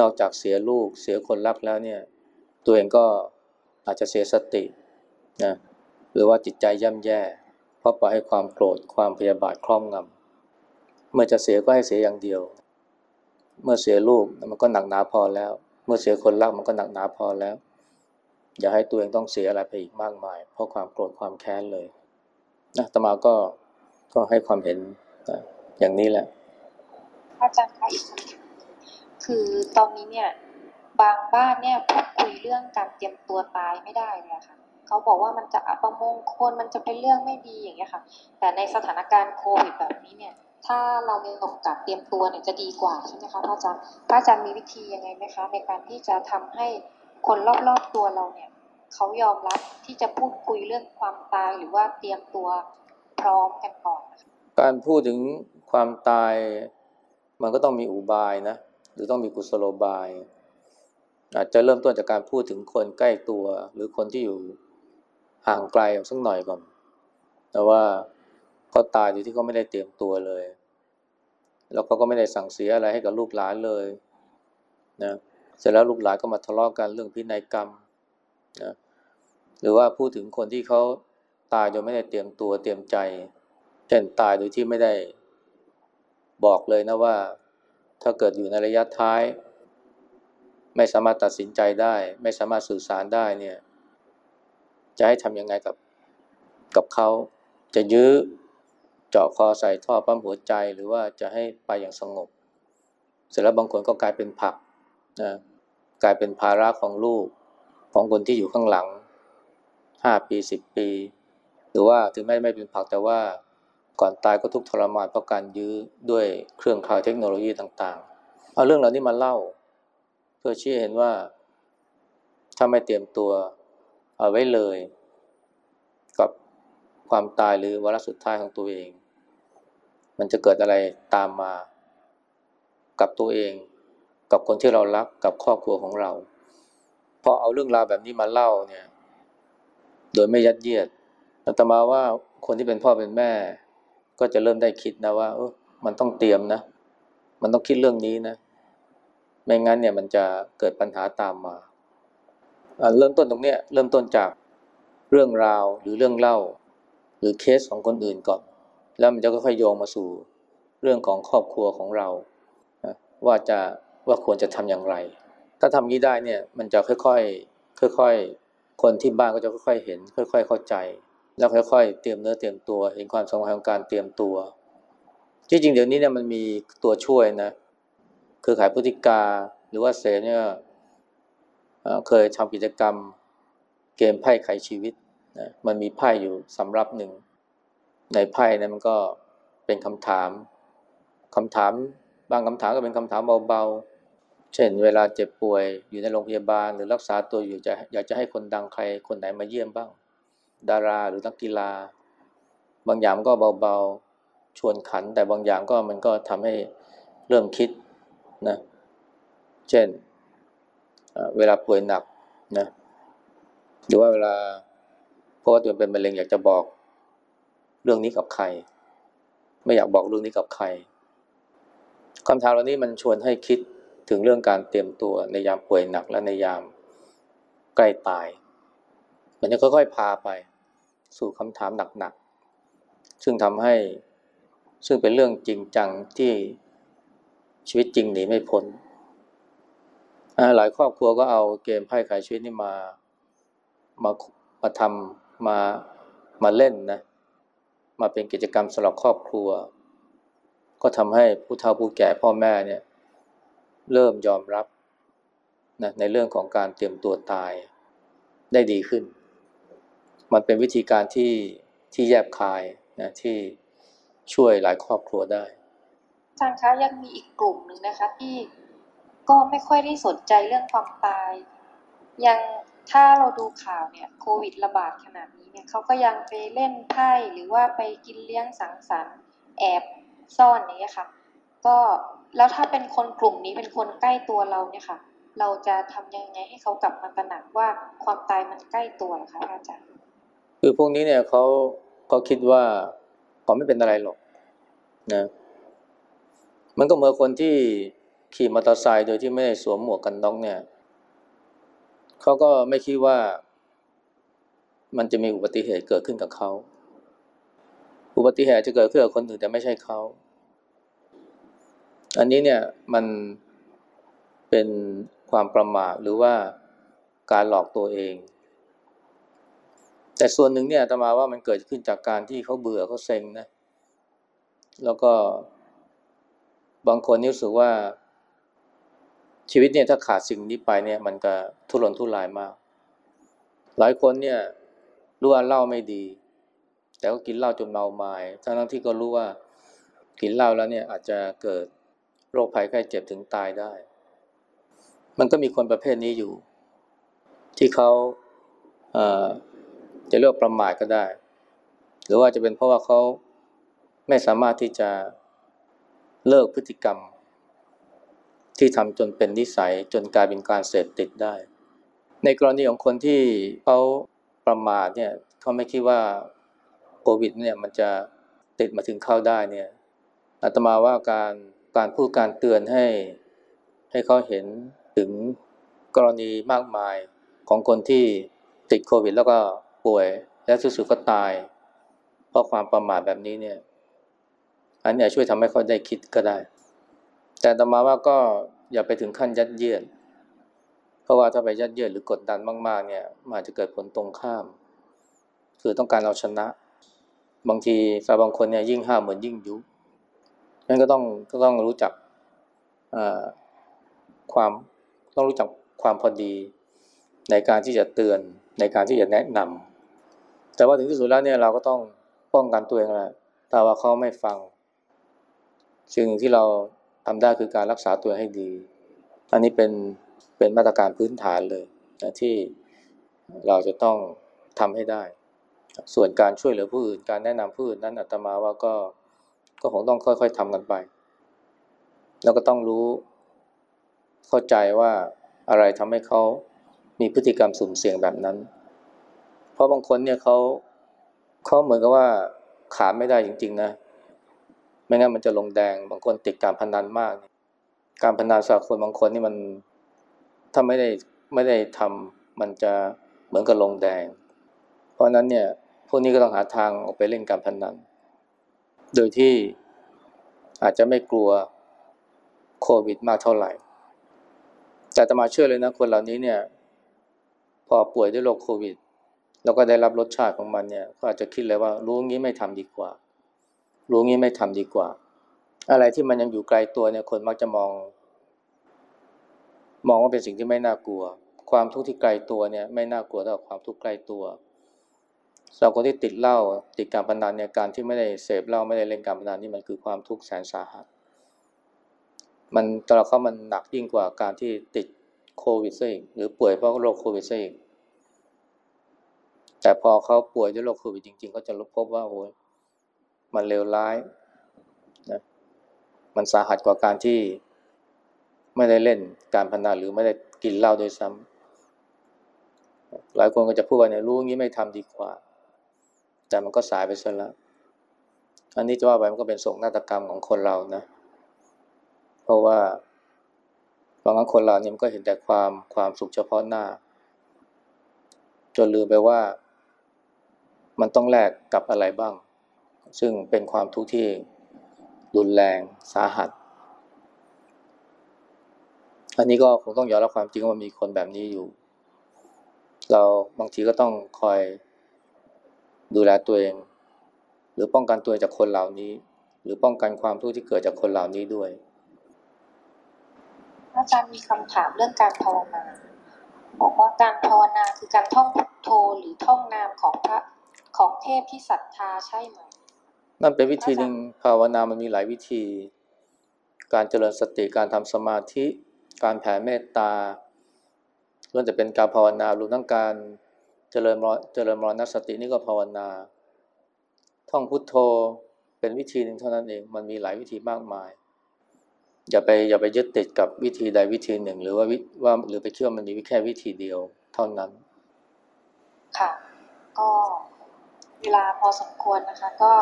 นอกจากเสียลูกเสียคนรักแล้วเนี่ย ตัวเองก็อาจจะเสียสตินะหรือว่าจิตใจย่ำแย่ เพราะปล่อยให้ความโกรธความพยาบาทครอบงำเมื่อจะเสียก็ให้เสียอย่างเดียว เมื่อเสียลูกมันก็หนักหนาพอแล้ว เมื่อเสียคนรักมันก็หนักหนาพอแล้ว อย่าให้ตัวเองต้องเสียอะไรไปอีกมากมาย เพราะความโกรธความแค้นเลยนะตมาก็ก็ให้ความเห็นอย่างนี้แหละ อาจารย์คะอีกคำถามคือตอนนี้เนี่ยบางบ้านเนี่ยพูดคุยเรื่องการเตรียมตัวตายไม่ได้เลยค่ะเขาบอกว่ามันจะอัปมงคลมันจะเป็นเรื่องไม่ดีอย่างเงี้ยค่ะ แต่ในสถานการณ์โควิดแบบนี้เนี่ย ถ้าเรามีโอกาสเตรียมตัวเนี่ยจะดีกว่าใช่ไหมคะพระอาจารย์พระอาจารย์มีวิธียังไงไหมคะ ในการที่จะทำให้คนรอบๆตัวเราเนี่ยเขายอมรับที่จะพูดคุยเรื่องความตายหรือว่าเตรียมตัวพร้อมกันก่อน การพูดถึงความตาย มันก็ต้องมีอุบายนะ หรือต้องมีกุศโลบาย อาจจะเริ่มต้นจากการพูดถึงคนใกล้ตัว หรือคนที่อยู่ห่างไกลสักหน่อยก่อน แต่ว่าเขาตายโดยที่เขาไม่ได้เตรียมตัวเลย แล้วเขาก็ไม่ได้สั่งเสียอะไรให้กับลูกหลานเลยนะเสร็จแล้วลูกหลานก็มาทะเลาะกันเรื่องพินัยกรรมนะหรือว่าพูดถึงคนที่เขาตายโดยไม่ได้เตรียมตัวเตรียมใจเช่นตายโดยที่ไม่ได้ บอกเลยนะว่า ถ้าเกิดอยู่ในระยะท้าย ไม่สามารถตัดสินใจได้ ไม่สามารถสื่อสารได้เนี่ย จะให้ทำยังไงกับกับเขาจะยื้อเจาะคอใส่ท่อปั๊มหัวใจหรือว่าจะให้ไปอย่างสงบ เสร็จแล้วบางคนก็กลายเป็นผักนะกลายเป็นภาระของลูกของคนที่อยู่ข้างหลังห้าปีสิบปี หรือว่าถึงแม้ไม่เป็นผักแต่ว่า ก่อนตายก็ทุกทรมานเพราะการยื้อด้วยเครื่องข่าวเทคโนโลยีต่างๆ เอาเรื่องเหล่านี้มาเล่า เพื่อชี้เห็นว่า ถ้าไม่เตรียมตัวเอาไว้เลย กับความตายหรือวาระสุดท้ายของตัวเอง มันจะเกิดอะไรตามมา กับตัวเอง กับคนที่เรารักกับครอบครัวของเราพอเอาเรื่องราวแบบนี้มาเล่าเนี่ย โดยไม่ยัดเยียดอาตมาว่าคนที่เป็นพ่อเป็นแม่ ก็จะเริ่มได้คิดนะว่าออมันต้องเตรียมนะ มันต้องคิดเรื่องนี้นะ ไม่งั้นเนี่ยมันจะเกิดปัญหาตามมา เริ่มต้นตรงเนี้ยเริ่มต้นจากเรื่องราวหรือเรื่องเล่า หรือเคสของคนอื่นก่อน แล้วมันจะค่อยๆโยงมาสู่เรื่องของครอบครัวของเราว่าจะว่าควรจะทำอย่างไร ถ้าทำนี้ได้เนี่ยมันจะค่อยๆค่อยๆคนที่บ้านก็จะค่อยๆเห็น ค่อย ๆ เข้าใจ แล้วค่อยๆ เตรียมเนื้อเตรียมตัวเห็นความสำคัญของการเตรียมตัวที่จริงเดี๋ยวนี้เนี่ยมันมีตัวช่วยนะ คือขายพฤติกาหรือว่าเซฟเนี่ยเคยทำกิจกรรมเกมไพ่ไขชีวิตนะมันมีไพ่อยู่สำรับหนึ่ง ในไพ่เนี่ยมันก็เป็นคำถามคำถามบางคำถามก็เป็นคำถามเบาๆ เช่น เวลาเจ็บป่วยอยู่ในโรงพยาบาล หรือรักษาตัวอยู่จะอยากจะให้คนดังใครคนไหนมาเยี่ยมบ้าง ดาราหรือนักกีฬา บางอย่างก็เบาๆ ชวนขัน แต่บางอย่างก็มันก็ทำให้เริ่มคิดนะ เช่นเอ่อเวลาป่วยหนักนะหรือว่าเวลาเพราะว่าตัวเองเป็นมะเร็งอยากจะบอกเรื่องนี้กับใคร ไม่อยากบอกเรื่องนี้กับใครคำถามเหล่านี้มันชวนให้คิดถึงเรื่องการเตรียมตัวในยามป่วยหนักและในยามใกล้ตาย มันจะค่อยๆพาไป สู่คำถามหนักๆ ซึ่งทำให้ซึ่งเป็นเรื่องจริงจังที่ชีวิตจริงหนีไม่พ้นหลายครอบครัวก็เอาเกมไพ่ขายชีวิตนี่มามามาทำมามาเล่นนะมาเป็นกิจกรรมสำหรับครอบครัว ก็ทำให้ผู้เฒ่าผู้แก่พ่อแม่เนี่ย เริ่มยอมรับนะในเรื่องของการเตรียมตัวตายได้ดีขึ้น มันเป็นวิธีการที่ที่แยบคายนะที่ช่วยหลายครอบครัวได้อาจารย์คะยังมีอีกกลุ่มหนึ่งนะคะที่ก็ไม่ค่อยได้สนใจเรื่องความตาย ยังถ้าเราดูข่าวเนี่ยโควิดระบาดขนาดนี้เนี่ยเขาก็ยังไปเล่นไพ่หรือว่าไปกินเลี้ยงสังสรรค์แอบซ่อนนี้ค่ะ ก็แล้วถ้าเป็นคนกลุ่มนี้เป็นคนใกล้ตัวเราเนี่ยค่ะ เราจะทำยังไงให้เขากลับมาตระหนักว่าความตายมันใกล้ตัวนะคะอาจารย์ คือพวกนี้เนี่ยเขาเขาคิดว่าเขาไม่เป็นอะไรหรอกนะมันก็เหมือนคนที่ขี่มอเตอร์ไซค์โดยที่ไม่ได้สวมหมวกกันน็อกเนี่ยเขาก็ไม่คิดว่า มันจะมีอุบัติเหตุเกิดขึ้นกับเขาอุบัติเหตุจะเกิดขึ้นกับคนอื่นแต่ไม่ใช่เขา อันนี้เนี่ยมันเป็นความประมาทหรือว่าการหลอกตัวเอง แต่ส่วนหนึ่งเนี่ยตมาว่ามันเกิดขึ้นจากการที่เขาเบื่อเขาเซ็งนะ แล้วก็บางคนนี่รู้สึกว่าชีวิตเนี่ยถ้าขาดสิ่งนี้ไปเนี่ย มันก็ทุรนทุรายมาก หลายคนเนี่ยรู้ว่าเหล้าไม่ดี แต่ก็กินเหล้าจนเมาไมา้ทั้งทั้งที่ก็รู้ว่ากินเหล้าแล้วเนี่ยอาจจะเกิดโรคภัยไข้เจ็บถึงตายได้ มันก็มีคนประเภทนี้อยู่ ที่เขา จะเรียกประมาทก็ได้ หรือว่าจะเป็นเพราะว่าเขาไม่สามารถที่จะเลิกพฤติกรรม ที่ทำจนเป็นนิสัยจนกลายเป็นการเสพติดได้ ในกรณีของคนที่เขาประมาทเนี่ยเขาไม่คิดว่าโควิดเนี่ยมันจะติดมาถึงเข้าได้เนี่ยอาตมาว่าการการพูดการเตือนให้ให้เขาเห็นถึงกรณีมากมายของคนที่ติดโควิด แล้วก็ ป่วย และสุดๆก็ตาย เพราะความประมาทแบบนี้เนี่ย อันนี้ช่วยทำให้เขาได้คิดก็ได้ แต่ต่อมาว่าก็อย่าไปถึงขั้นยัดเยียด เพราะว่าถ้าไปยัดเยียดหรือกดดันมาก ๆ เนี่ยมันจะเกิดผลตรงข้าม คือต้องการเอาชนะ บางทีสาวบางคนเนี่ยยิ่งห้ามเหมือนยิ่งยุนั่นก็ต้องก็ต้องรู้จักความต้องรู้จักความพอดีในการที่จะเตือนในการที่จะแนะนำ แต่ว่าถึงที่สุดแล้วเนี่ยเราก็ต้องป้องกันตัวเองแหละแต่ว่าเขาไม่ฟังสิ่งที่เราทำได้คือการรักษาตัวให้ดี อันนี้เป็นเป็นมาตรการพื้นฐานเลยนะที่เราจะต้องทำให้ได้ ส่วนการช่วยเหลือผู้อื่น การแนะนำผู้อื่นนั้นอาตมาว่าก็ก็คงต้องค่อยๆทำกันไป แล้วก็ต้องรู้ เข้าใจว่าอะไรทำให้เขามีพฤติกรรมสุ่มเสี่ยงแบบนั้น เพราะบางคนเนี่ยเขาเขาเหมือนกับว่าขาดไม่ได้จริง ๆ นะ ไม่งั้นมันจะลงแดง บางคนติดการพนันมาก การพนันสำหรับคนบางคนนี่มันถ้าไม่ได้ไม่ได้ทำมันจะเหมือนกับลงแดง เพราะนั้นเนี่ยพวกนี้ก็ต้องหาทางออกไปเล่นการพนัน โดยที่อาจจะไม่กลัวโควิดมากเท่าไหร่ แต่ตมาเชื่อเลยนะคนเหล่านี้เนี่ย พอป่วยด้วยโรคโควิด แล้วก็ได้รับรสชาติของมันเนี่ยก็อาจจะคิดเลยว่ารู้งี้ไม่ทำดีกว่า รู้งี้ไม่ทำดีกว่า อะไรที่มันยังอยู่ไกลตัวเนี่ยคนมักจะมอง มองว่าเป็นสิ่งที่ไม่น่ากลัว ความทุกข์ที่ไกลตัวเนี่ย ไม่น่ากลัวเท่าความทุกข์ใกล้ตัวสำหรับคนที่ติดเหล้าติดการพนันเนี่ยการที่ไม่ได้เสพเหล้าไม่ได้เล่นการพนันนี่มันคือความทุกข์แสนสาหัส มันตลอดเขามันหนักยิ่งกว่าการที่ติดโควิดซะอีกหรือป่วยเพราะโรคโควิดซะอีก แต่พอเขาป่วยด้วยโรคโควิดจริงๆ ก็จะพบว่าโอ้ยมันเลวร้ายนะมันสาหัสกว่าการที่ไม่ได้เล่นการพนันหรือไม่ได้กินเหล้าโดยซ้ำหลายคนก็จะพูดว่าเนี่ยรู้งี้ไม่ทำดีกว่า แต่มันก็สายไปซะแล้ว อันนี้จะว่าไปมันก็เป็นโศกนาฏกรรมของคนเรานะ เพราะว่าบางครั้งคนเราเนี่ยมันก็เห็นแต่ความความสุขเฉพาะหน้า จนลืมไปว่า มันต้องแลกกับอะไรบ้าง ซึ่งเป็นความทุกข์ที่รุนแรงสาหัส อันนี้ก็คงต้องยอมรับความจริงว่ามีคนแบบนี้อยู่ เราบางทีก็ต้องคอยดูแลตัวเอง หรือป้องกันตัวจากคนเหล่านี้ หรือป้องกันความทุกข์ที่เกิดจากคนเหล่านี้ด้วยอาจารย์มีคำถามเรื่องการภาวนา บอกว่าการภาวนาคือการท่องพุทโธหรือท่องนามของพระ ของเทพที่ศรัทธาใช่ไหม นั่นเป็นวิธีหนึ่งภาวนามันมีหลายวิธี การเจริญสติการทำสมาธิ การแผ่เมตตาล้วนแต่เป็นการภาวนารวมทั้งการเจริญมรเจริญมรณสตินี่ก็ภาวนา ท่องพุทโธเป็นวิธีหนึ่งเท่านั้นเอง มันมีหลายวิธีมากมาย อย่าไปอย่าไปยึดติดกับวิธีใดวิธีหนึ่ง หรือว่าวิว่าหรือไปคิดว่ามันมีแค่วิธีเดียวเท่านั้น ค่ะ ก็ เวลาพอสมควรนะคะ ก็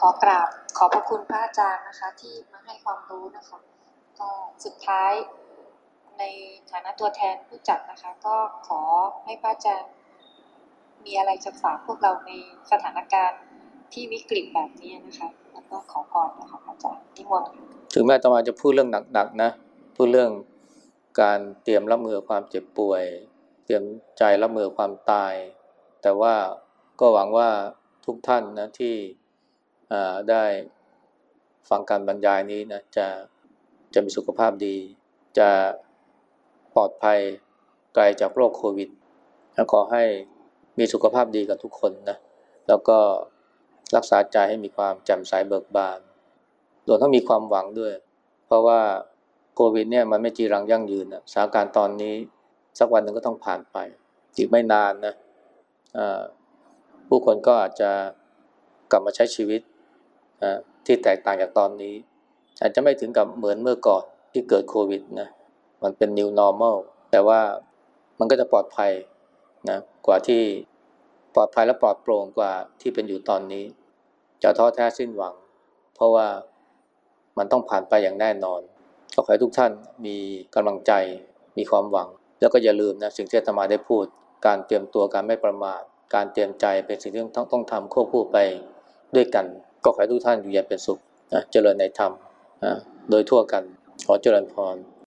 ขอกราบขอพระคุณพระอาจารย์นะคะ ที่มาให้ความรู้นะคะ ก็สุดท้ายในฐานะตัวแทนผู้จัดนะคะ ก็ขอให้พระอาจารย์มีอะไรจะฝากพวกเราในสถานการณ์ที่วิกฤตแบบนี้นะคะแล้วก็ขอพรนะคะพระอาจารย์นิมนต์ถึงแม้อาตมาจะพูดเรื่องหนักๆนะพูดเรื่องการเตรียมรับมือความเจ็บป่วย เตรียมใจรับมือความตาย แต่ว่าก็หวังว่า ทุกท่านนะที่ได้ฟังการบรรยายนี้นะจะจะมีสุขภาพดี จะปลอดภัยไกลจากโรคโควิดและขอให้มีสุขภาพดีกันทุกคนนะแล้วก็รักษาใจให้มีความแจ่มใสเบิกบานรวมทั้งมีความหวังด้วย เพราะว่าโควิดเนี่ยมันไม่จีรังยั่งยืนนะสถานการณ์ตอนนี้สักวันหนึ่งก็ต้องผ่านไปอีกไม่นานนะอ่า ผู้คนก็อาจจะกลับมาใช้ชีวิตที่แตกต่างจากตอนนี้ อาจจะไม่ถึงกับเหมือนเมื่อก่อนที่เกิดโควิดนะมันเป็น new normal แต่ว่ามันก็จะปลอดภัยนะกว่าที่ปลอดภัยและปลอดโปร่งกว่าที่เป็นอยู่ตอนนี้ จะท้อแท้สิ้นหวัง เพราะว่ามันต้องผ่านไปอย่างแน่นอนก็ขอให้ทุกท่านมีกำลังใจมีความหวัง แล้วก็อย่าลืมนะสิ่งที่อาตมาได้พูด การเตรียมตัวการไม่ประมาท การเตรียมใจเป็นสิ่งที่ต้องต้องทำควบคู่ไปด้วยกัน ก็ขอให้ทุกท่านอยู่เย็นเป็นสุขนะเจริญในธรรมนะโดยทั่วกันขอเจริญพร